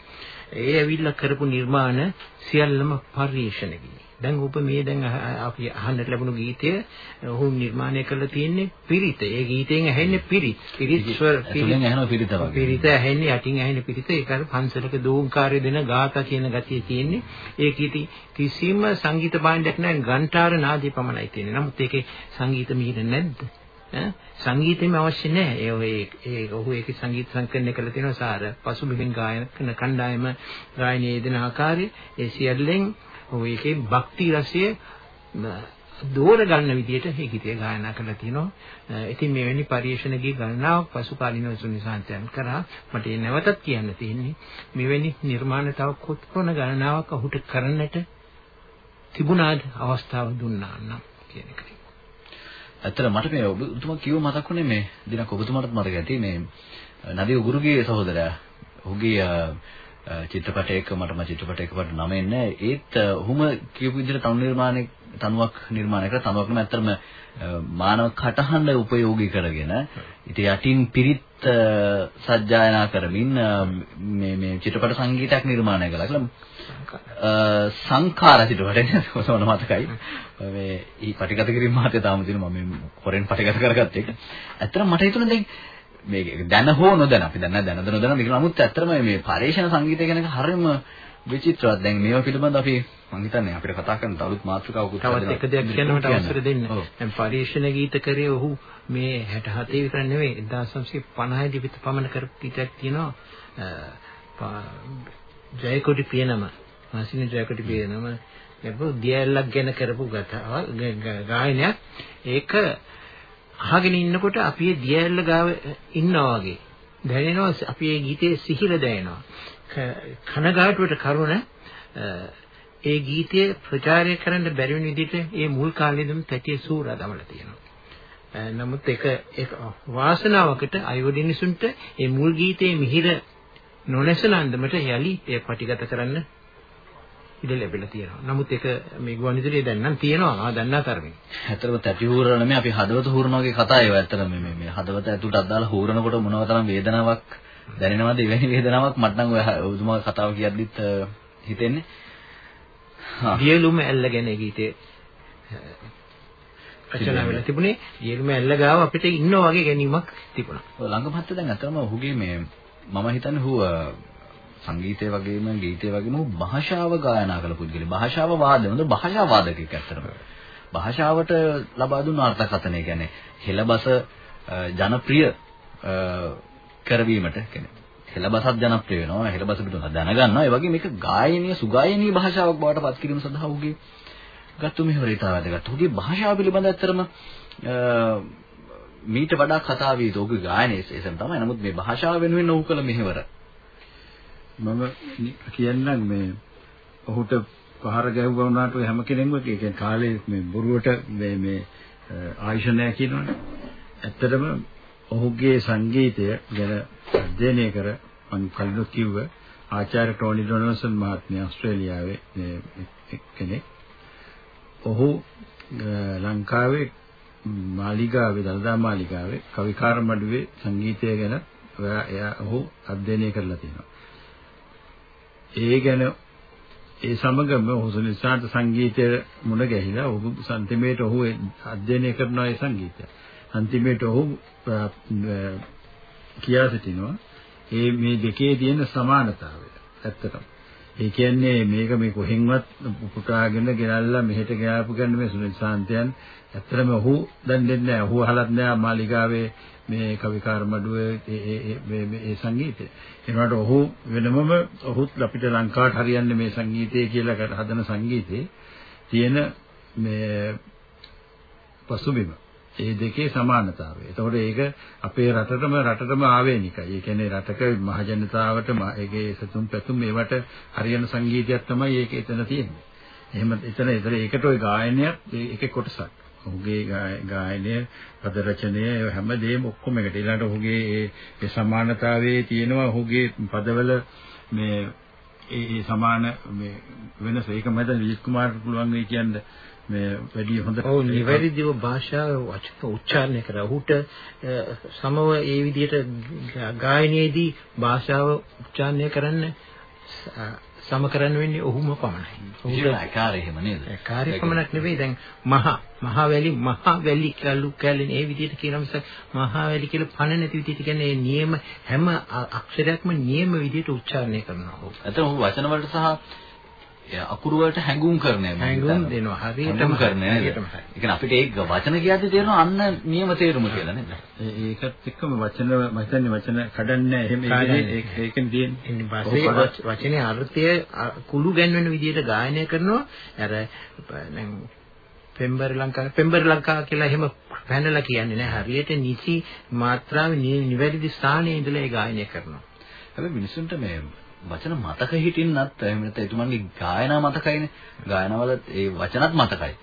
ඒ ඇවිල්ලා කරපු නිර්මාණ සියල්ලම පරිශ්‍රණ ගී. දැන් ඔබ මේ දැන් අපි අහන්නට ලැබුණු ගීතය ඔහු නිර්මාණය කරලා තියෙන්නේ පිරිත. ඒ ගීතයෙන් ඇහෙන්නේ පිරිත්. පිරිත් ස්වර ඇතුලෙන් ඇහෙනවා පිරිත වගේ. පිරිත ඇහෙන්නේ යටින් ඇහෙන්නේ පිරිත. ඒක අර පන්සලක දෝංකාරය දෙන ගාථා කියන ගතිය තියෙන්නේ. ඒ කීටි කිසිම සංගීත භාණ්ඩයක් නැහැ. ගන්ටාර නාදය පමණයි තියෙන්නේ. නමුත් ඒකේ සංගීත මිහිර නැද්ද? සංගීතෙම අවශ්‍ය නැහැ. ඒ ඒ ඔහු ඒකේ සංගීත සංකලනය කරලා තියෙනවා සාර පසුබිමින් ගායන කණ්ඩායම ගායනයේ යෙදෙන ආකාරය ඒ සියල්ලෙන් ඒකේ භක්ති රසය දෝර ගන්න විදිහට මේ ගීතය ගායනා කරලා තිනවා. ඉතින් මෙවැනි පරිශ්‍රණ ගී ගණනාවක් පසු කාලිනව සුනිසාන්තයන් කරා මට ඒ නැවතත් කියන්න තියෙන්නේ මෙවැනි නිර්මාණ තව කොතන ගණනාවක් ඔහුට කරන්නට තිබුණාද අවස්ථාව දුන්නා නම් කියන එකයි. ඇත්තට මට මේ ඔබතුමා කිව්ව මතක් වුණේ මේ දිනක් ඔබතුමාටත් මතක ඇති මේ නදී උගුරුගේ සහෝදරයා. ඔහුගේ චිත්‍රපටයක මට මම චිත්‍රපටයක වට නම එන්නේ ඒත් ඔහුම කියපු විදිහට තනු නිර්මාණය තනුවක් නිර්මාණය කරලා තනුවක් නම් ඇත්තටම මානව කටහඬ උපයෝගී කරගෙන ඉතින් යටින් පිරිත් සජ්ජායනා කරමින් මේ මේ චිත්‍රපට සංගීතයක් නිර්මාණය කළා කියලා. සංඛාර චිත්‍රපටය ඔතන මතකයි? මේ ඊ පටිගත කිරීම මාතේ තාම තියෙන මම මේ හොරෙන් පටිගත කරගත්ත. එක ඇත්තටම මට හිතුණා දැන් මේ දැන හෝ නොදැන අපි දැන් දැනද නොදැන මේක නමුත් ඇත්තටම මේ පරේෂණ සංගීතය ගැන හරියම විචිත්‍රවත්. දැන් මේවා පිළිබඳව අපි මම හිතන්නේ අපිට කතා කරන්න තවලුත් මාතෘකාවකුත් තවත් එක දෙයක් කියන්නට අවසර දෙන්න. දැන් පරිශ්‍රණ ගීත කරේ ඔහු මේ 67 විතර නෙවෙයි 1950 දී විතර පමණ කරපු ගීතයක් තියෙනවා. ජයකොටි පියනම මාසින ජයකොටි පියනම ලැබු දියැලක් ගැන කරපු ගායනයක්. ඒක අහගෙන ඉන්නකොට අපි ඒ දියැල්ල ගාව ඉන්නවා වගේ. දැනෙනවා අපි ඒ ගීතයේ සිහිර දැනෙනවා. කනගාටුවට කරුණ ඒ ගීතය ප්‍රචාරය කරන්න බැරි වෙන විදිහට ඒ මුල් කාලේදම පැටිය සූරා දමලා තියෙනවා. නමුත් ඒක ඒක වාසනාවකට අයෝඩිනිසුන්ට ඒ මුල් ගීතයේ මිහිර නොනැසෙන අන්දමට යලි ඒ පටිගත කරන්න ඉඩ ලැබිලා තියෙනවා. නමුත් ඒක මේ ගුවන්විදුලියේ දැන් නම් තියෙනවා. දන්නා තරමින්. ඇත්තටම තැටි හූරන නෙමෙයි අපි හදවත හූරන වගේ කතා ඒවා ඇත්තටම මේ මේ මේ හදවත ඇතුළට අදාලා හූරනකොට මොනවා තරම් වේදනාවක් දැනෙනවද එවැනි වේදනාවක් මට නම් ඔය ඔබතුමා කතාව කියද්දිත් හිතෙන්නේ. දියලුම ඇල්ල ගැන ගීතේ රචනා වෙලා තිබුණේ දියලුම ඇල්ල ගාව අපිට ඉන්න වගේ ගැනීමක් තිබුණා. ඔය ළඟ මහත්තයා දැන් අතරම ඔහුගේ මේ මම හිතන්නේ ඔහු සංගීතය වගේම ගීතය වගේම ඔහු භාෂාව ගායනා කළ පුද්ගලෙක්. භාෂාව වාදන හොඳ භාෂා වාදකෙක් අතරම. භාෂාවට ලබා දුන්න අර්ථකථනය කියන්නේ හෙළබස අ, ජනප්‍රිය අ, කරවීමට කියන්නේ හෙළබසත් ජනප්‍රිය වෙනවා හෙළබස පිටුන දැනගන්නවා ඒ වගේ මේක ගායනීය සුගායනීය භාෂාවක් බවට පත් කිරීම සඳහා ඔහුගේ ගත්තු මෙහෙවර ඉතාල වැදගත්. ඔහුගේ භාෂාව පිළිබඳ ඇත්තරම මීට වඩා කතා වී ඔහුගේ ගායනයේ එසෙම තමයි. නමුත් මේ භාෂාව වෙනුවෙන් ඔහු කළ මෙහෙවර මම කියන්නම් මේ ඔහුට පහර ගැහුවා වුණාට ඔය හැම කෙනෙක්ම ඒ කියන්නේ කාලේ මේ බොරුවට මේ මේ ආයුෂ නැහැ කියනවනේ. ඇත්තටම ඔහුගේ සංගීතය ගැන අධ්‍යයනය කර මම කලින් කිව්ව ආචාර්ය ටෝනි ඩොනල්සන් මහත්මයා ඕස්ට්‍රේලියාවේ කෙනෙක්. ඔහු ලංකාවේ මාලිගාවේ දළදා මාලිගාවේ කවිකාර මඩුවේ සංගීතය ගැන ඔයා එයා ඔහු අධ්‍යයනය කරලා තියෙනවා. ඒ ගැන ඒ සමගම ඔහු සුනිසාන්ත සංගීතය මුණ ගැහිලා ඔහු සම්තිමේට ඔහු අධ්‍යයනය කරනවා ඒ සංගීතය. අන්තිමේට ඔහු කියා සිටිනවා ඒ මේ දෙකේ තියෙන සමානතාවය. ඇත්තටම. ඒ කියන්නේ මේක මේ කොහෙන්වත් පුටාගෙන ගෙනල්ලා මෙහෙට ගෙනාපු ගන්න මේ සුනිසාන්තයන් ඇත්තටම ඔහු දන් දෙන්නේ නැහැ. ඔහු අහලත් නැහැ මාලිගාවේ මේ කවිකාර මඩුවේ ඒ මේ මේ සංගීතය. ඒනකොට ඔහු වෙනමම ඔහුත් අපිට ලංකාවට හරියන්නේ මේ සංගීතය කියලා හදන සංගීතේ තියෙන මේ පසුබිම. ඒ දෙකේ සමානතාවය. එතකොට ඒක අපේ රටටම රටටම ආවේනිකයි. ඒ කියන්නේ රටක මහජනතාවට ඒකේ සතුම් පැතුම් මේවට හරියන සංගීතයක් තමයි ඒක එතන තියෙන්නේ. එහෙම එතන එතන ඒකට ওই ගායනයක් ඒකේ කොටසක්. ඔහුගේ ගායනය පද රචනය හැමදේම ඔක්කොම එකට. ඊළඟට ඔහුගේ ඒ ඒ සමානතාවයේ තියෙනවා ඔහුගේ පදවල මේ ඒ ඒ සමාන මේ වෙනස. ඒක මම හිතන්නේ විජිත් කුමාරට පුළුවන් වෙයි කියන්න මේ වැඩි හොඳ ඔව් නිවැරදිව භාෂාව වචන උච්චාරණය කර. ඔහුට සමව ඒ විදිහට ගායනයේදී භාෂාව උච්චාරණය කරන්න සම කරන්න වෙන්නේ ඔහුම පමණයි. ඔහුට කාර්ය එහෙම නේද? කාර්ය පමණක් නෙවෙයි දැන් මහා මහා වැලි මහා වැලි කලු කැලෙන ඒ විදිහට කියන මිස මහා වැලි කියලා පණ නැති විදිහට කියන්නේ ඒ නියම හැම අක්ෂරයක්ම නියම විදිහට උච්චාරණය කරනවා. ඇත්තම ඔහු වචන වලට සහ අකුරු වලට හැඟුම් කරන්නේ හැඟුම් දෙනවා හරියටම කරන්නේ නේද? ඒ කියන්නේ අපිට ඒක වචන කියද්දි තේරෙනවා අන්න නියම තේරුම කියලා නේද? ඒකත් එක්කම වචන මම හිතන්නේ වචන කඩන්නේ එහෙම ඒකෙන් භාෂේ වචනේ අර්ථය කුළු ගැන්වෙන විදිහට ගායනය කරනවා. අර දැන් පෙම්බර් ලංකා පෙම්බර් ලංකා කියලා එහෙම පැනලා කියන්නේ නෑ. හරියට නිසි මාත්‍රාවේ නිවැරදි ස්ථානයේ ඉඳලා ඒ ගායනය කරනවා. හැබැයි මිනිසුන්ට මේ වචන මතක හිටින්නත් එහෙම නැත්නම් එතුමන්ගේ ගායනා මතකයිනේ. ගායනාවලත් ඒ වචනත් මතකයි.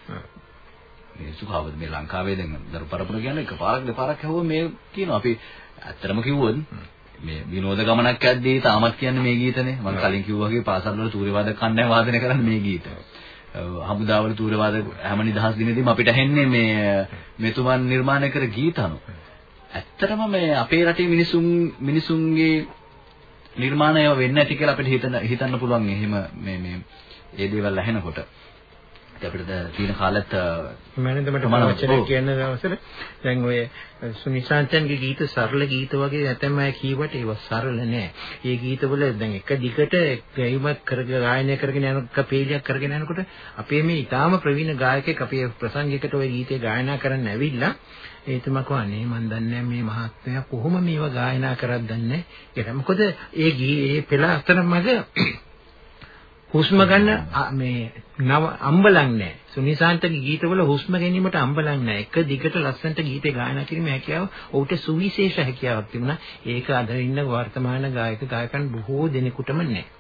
මිනිස්සු කවද මේ ලංකාවේ දැන් දරු පරපුර කියන්නේ එකපාරක් දෙපාරක් ඇහුවා මේ කියනවා අපි ඇත්තටම කිව්වොත් මේ විනෝද ගමනක් යද්දී තාමත් කියන්නේ මේ ගීතනේ මම කලින් කිව්වා වගේ පාසල් වල තූර්ය වාදක කණ්ඩායම් වාදනය කරන්නේ මේ ගීත. හමුදාවල තූර්ය වාදක හැම නිදහස් දිනෙදීම අපිට ඇහෙන්නේ මේ මෙතුමන් නිර්මාණය කර ගීත අනුව. ඇත්තටම මේ අපේ රටේ මිනිසුන් මිනිසුන්ගේ නිර්මාණය වෙන්නේ නැති කියලා අපිට හිතන්න හිතන්න පුළුවන්. එහෙම මේ මේ ඒ දේවල් ඇහෙනකොට. අපිට තියෙන කාලෙත් මම වචන කියන දවසට දැන් ඔය සුනිසාන්තන්ගේ ගීත සරල ගීත වගේ නැතම අය කීවට ඒව සරල නෑ. ඒ ගීතවල දැන් එක දිගට ගැයීමක් කරගෙන ගායනය කරගෙන යනකොට පේලියක් කරගෙන යනකොට අපේ මේ ඊටාම ප්‍රවීණ ගායකයෙක් අපේ ප්‍රසංගයකට ওই ගීතේ ගායනා කරන්න ඇවිල්ලා ඒ තමයි කවන්නේ මන් දන්නේ මේ මහත්මයා කොහොම මේවා ගායනා කරත් දන්නේ? ඒක මොකද ඒ ඒ පෙළ අතරමඟ හුස්ම ගන්න මේ නව අම්බලන් නැහැ සුනිසාන්තගේ ගීතවල හුස්ම ගැනීමට අම්බලන් නැහැ එක දිගට ලස්සනට ගීතේ ගායනා කිරීමේ හැකියාව ඔහුට සුවිශේෂ හැකියාවක් තිබුණා. ඒක අද ඉන්න වර්තමාන ගායක ගායකයන් බොහෝ දෙනෙකුටම නැහැ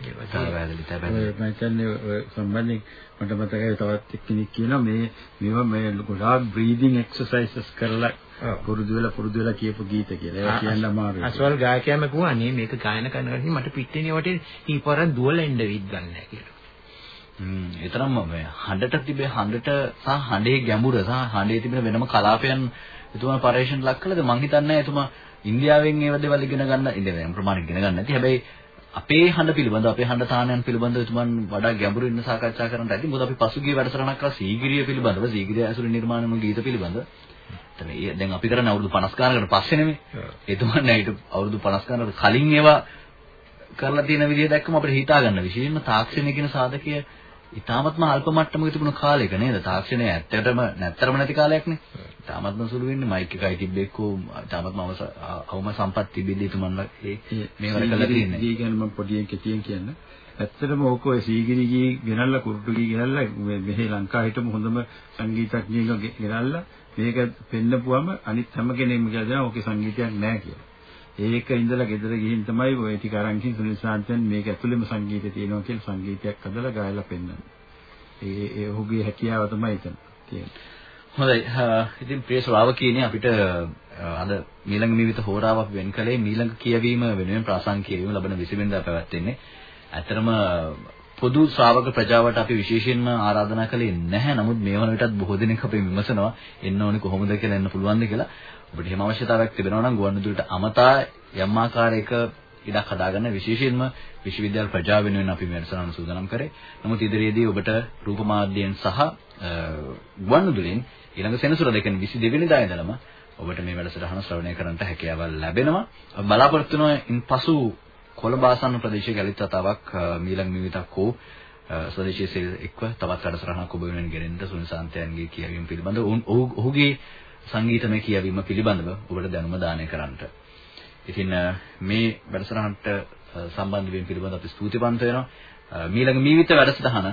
පැහැදිලි පැහැදිලි. මම ඔය සම්බන්ධයෙන් මට මතකයි තවත් එක්කෙනෙක් කියනවා මේ මේවා මේ ගොඩාක් බ්‍රීදිං එක්සර්සයිසස් කරලා පුරුදු වෙලා පුරුදු වෙලා කියපු ගීත කියලා. ඒක කියන්න අමාරුයි. අසවල් ගායකයාම කිව්වනේ මේක ගායන කරනකොට මට පිටිනේ වටේ කීපවරක් දුවලා එන්න නැහැ කියලා. හ්ම් ඒතරම්ම මේ හඬට තිබේ හඬට සහ හඬේ ගැඹුර සහ හඬේ තිබෙන වෙනම කලාපයන් එතුමා පරිශන ලක් කළද මං හිතන්නේ එතුමා ඉන්දියාවෙන් ඒව දේවල් ඉගෙන ගන්න ඉන්දියාවෙන් ප්‍රමාණික ඉගෙන ගන්න නැති හැබැයි අපේ හඬ පිළිබඳ අපේ හඬ තානයන් පිළිබඳව එතුමන් වඩා ගැඹුරින් සාකච්ඡා කරන්න ඇති. මොකද අපි පසුගිය වැඩසටහනක් කරා සීගිරිය පිළිබඳව සීගිරිය ඇසුරින් නිර්මාණය වුණු ගීත පිළිබඳව එතන දැන් අපි කරන්නේ අවුරුදු 50 ගානකට පස්සේ නෙමෙයි. එතුමන් නෑ ඊට අවුරුදු 50 ගානකට කලින් ඒවා කරලා තියෙන විදිහ දැක්කම අපිට හිතා ගන්න විශේෂයෙන්ම තාක්ෂණය කියන සාධකය ඉතාමත්ම අල්ප මට්ටමක තිබුණු කාලයක නේද? තාක්ෂණය ඇත්තටම නැත්තරම නැති කාලයක්නේ. ඉතාමත්ම සුළු වෙන්නේ මයික් එකයි තිබ්බෙක්කෝ ඉතාමත්ම අවම සම්පත් තිබෙද්දී තුමන්ලා ඒ මේවර කළා තියෙන්නේ. ඒ කියන්නේ මම පොඩියෙන් කෙටියෙන් කියන්න. ඇත්තටම ඕක ඔය සීගිරි ගී ගෙනල්ලා කුරුටු ගී ගෙනල්ලා මෙහි ලංකාව හිටපු හොඳම සංගීතඥයෙක්ව ගෙනල්ලා මේක පෙන්නපුවම අනිත් හැම කෙනෙක්ම කියනවා ඕකේ සංගීතයක් නැහැ කියලා. ඒක ඉඳලා ගෙදර ගිහින් තමයි ඔය ටික අරන් ගිහින් සුනිල් සාන්තයන් මේක ඇතුළෙම සංගීතය තියෙනවා කියලා සංගීතයක් හදලා ගායලා පෙන්නනවා. ඒ ඒ ඔහුගේ හැකියාව තමයි එතන තියෙන්නේ. හොඳයි. ඉතින් ප්‍රිය ශ්‍රාවකීනි අපිට අද මීළඟ නිවිත හෝරාවක් වෙන් කළේ මීළඟ කියවීම වෙනුවෙන් ප්‍රාසංගික කියවීම ලබන 20 වෙනිදා පැවැත්වෙන්නේ. ඇත්තරම පොදු ශ්‍රාවක ප්‍රජාවට අපි විශේෂයෙන්ම ආරාධනා කළේ නැහැ. නමුත් මේ වන විටත් බොහෝ දෙනෙක් අපේ විමසනවා එන්න ඕනේ කොහොමද කියලා එන්න පුළුවන්ද කියලා. ඔබට එහෙම අවශ්‍යතාවයක් තිබෙනවා නම් ගුවන්විදුලිට අමතා යම් ආකාරයක ඉඩක් හදාගන්න විශේෂයෙන්ම විශ්වවිද්‍යාල ප්‍රජාව වෙනුවෙන් අපි වැඩසටහන සූදානම් කරේ. නමුත් ඉදිරියේදී ඔබට රූප මාධ්‍යයෙන් සහ ගුවන්විදුලියෙන් ඊළඟ සෙනසුරාදා කියන්නේ 22 වෙනිදා ඉඳලම ඔබට මේ වැඩසටහන ශ්‍රවණය කරන්නට හැකියාව ලැබෙනවා. බලාපොරොත්තු වෙන පසු කොළඹ ආසන්න ප්‍රදේශයේ ගැලිත් වතාවක් මීළඟ නිවිතක් හෝ ස්වදේශීය එක්ව තවත් වැඩසටහනක් ඔබ වෙනුවෙන් ගෙනෙන්න සුනිසාන්තයන්ගේ කියවීම පිළිබඳව ඔහුගේ සංගීතමය කියවීම පිළිබඳව ඔබට දැනුම දානය කරන්නට. ඉතින් මේ වැඩසටහනට සම්බන්ධ වීම පිළිබඳව අපි ස්තුතිවන්ත වෙනවා. මීළඟ මීවිත වැඩසටහන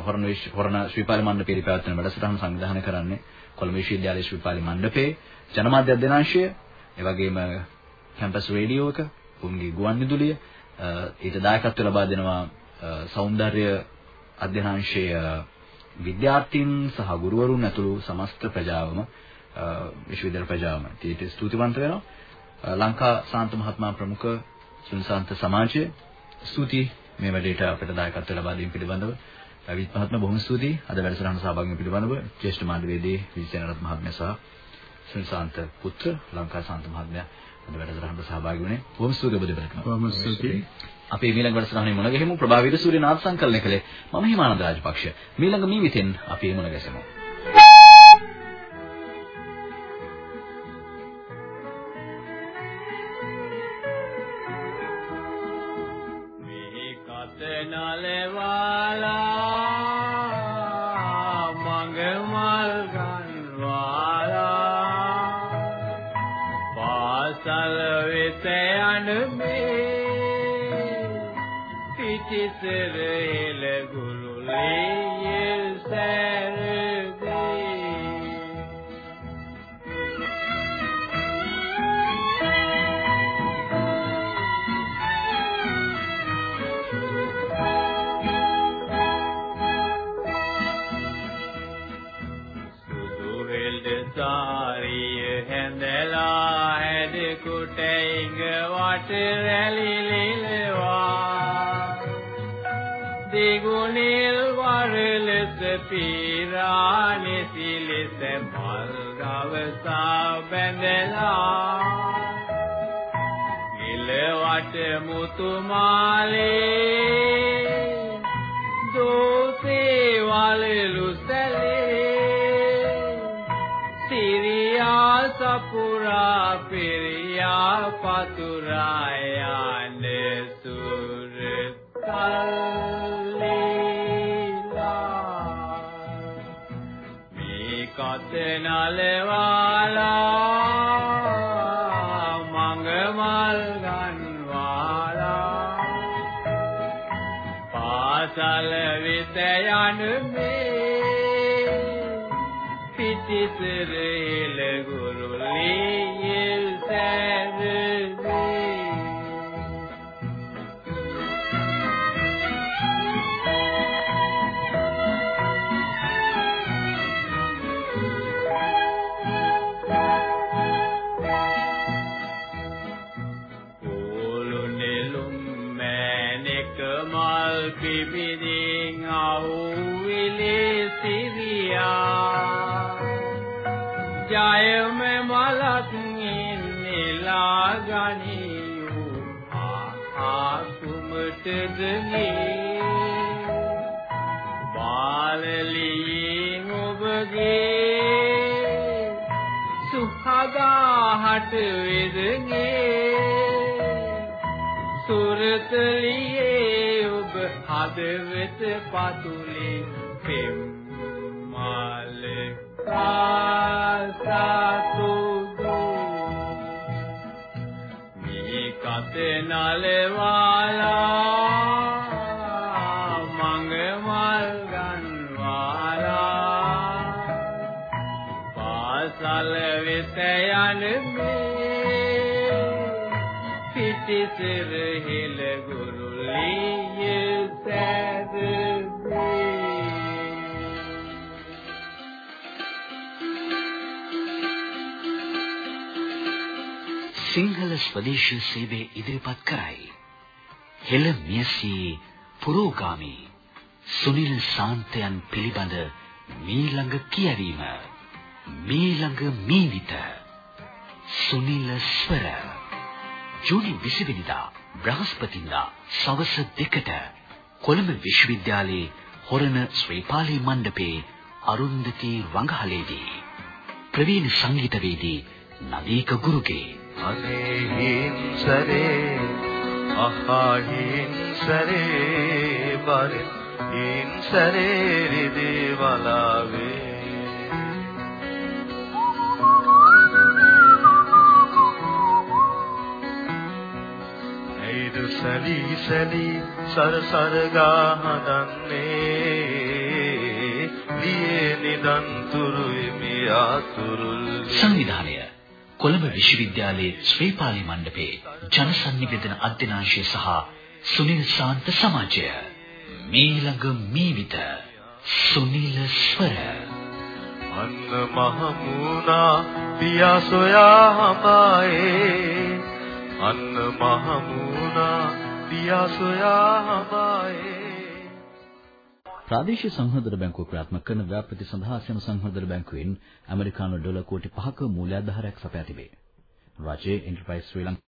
හොරණ හොරණ ශ්‍රීපාලි මණ්ඩපයේ පැවැත්වෙන වැඩසටහන සංවිධානය කරන්නේ කොළඹ විශ්වවිද්‍යාලයේ ශ්‍රීපාලි මණ්ඩපයේ ජනමාධ්‍ය අධ්‍යනාංශය, ඒ වගේම කැම්පස් රේඩියෝ එක, උන්ගේ ගුවන් විදුලිය, ඊට දායකත්ව ලබා දෙනවා සෞන්දර්ය අධ්‍යනාංශයේ විද්‍යාර්ථීන් සහ ගුරුවරුන් ඇතුළු සමස්ත ප්‍රජාවම විශ්වවිද්‍යාල ප්‍රජාවම ඊට ස්තුතිවන්ත වෙනවා. ලංකා සාන්ත මහත්මයා ප්‍රමුඛ සුනිසාන්ත සමාජය ස්තුති මේ වැඩේට අපිට දායකත්ව ලබා දීම පිළිබඳව. රවිත් මහත්මයා බොහොම ස්තුතියි. අද වැඩසටහන සහභාගී වීම පිළිබඳව ජ්‍යෙෂ්ඨ මාධ්‍යවේදී විජේනරත් මහත්මයා සහ සුනිසාන්ත පුත්‍ර ලංකා සාන්ත මහත්මයා අද වැඩසටහනට සහභාගී වුණේ. බොහොම ස්තුතියි ඔබ දෙපළටම බොහොම ස්තුතියි. අපි ඊළඟ වැඩසටහනේ මුණ ගැහෙමු. ප්‍රභාවීර සූර්යනාත් සංකලනය කළේ මම හිමානන්ද රාජපක්ෂ. ඊළඟ මීවිතෙන් අපි මුණ ගැසෙමු වට රැලි ලෙලවා දිගුනිල් වරලෙස පීරානි සිලිස මල් ගවසා බැඳලා. නිලවට මුතු මාලේ දෝසේ වලලු සැලේ. සිරියා සපුරා පිරියා පතුරා යන්න සුර කල්ලීලා මේ කත නලවාලා මඟ මල් ගන්වාලා පාසල වෙත යන මේ පිටිසර කුමටද නේ බාලලියෙන් ඔබගේ සුහදාහට වෙදනේ. සුරතලියේ ඔබ හදවත පතුලේ මේ පිටිසිර හිල ගුරුලිය සැදේ සිංහල ස්වදේශීය සේවය ඉදිරිපත් කරයි. හෙළ මියසී පුරෝගාමි සුනිල් සාන්තයන් පිළිබඳ මීළඟ කියවීම. මීළඟ මීවිත සුනිල් ස්වර. ජූනි 20 වෙනිදා බ්‍රහස්පතින්දා සවස් 2ට කොළඹ විශ්වවිද්‍යාලයේ හොරණ ශ්‍රීපාලි මණ්ඩපේ අරුන්දති රංගහලේදී ප්‍රවීණ සංගීතවේදී නදීක ගුරුගේ. අනේ හිංසරේ අහා හිංසරේ බරේ. හිංසරේ රිදී වලාවේ සලී සලී සර සර ගහනන්නේ දියේ නිදන් තුරුයි මියාතුරුල් සංවිධානය කොළඹ විශ්වවිද්‍යාලයේ ශ්‍රීපාලි මණ්ඩපේ ජනසන්නිවේදන අධ්‍යනාංශය සහ සුනිල් ශාන්ත සමාජය. මීළඟ මීවිත සුනිල් ස්වර. අන්න මහමුණා පියා සොයා හඹායේ අන්න මහමුණා පියා සොයා හඹායේ ප්‍රාදේශීය සංවර්ධන බැංකුව ක්‍රියාත්මක කරන ව්‍යාපෘති සඳහා සෙම සංවර්ධන බැංකුවෙන් ඇමරිකානු ඩොලර් කෝටි 5ක මූල්‍යාධාරයක් සපයා තිබේ. රජයේ එන්ටර්ප්‍රයිස් ශ්‍රී ලංකා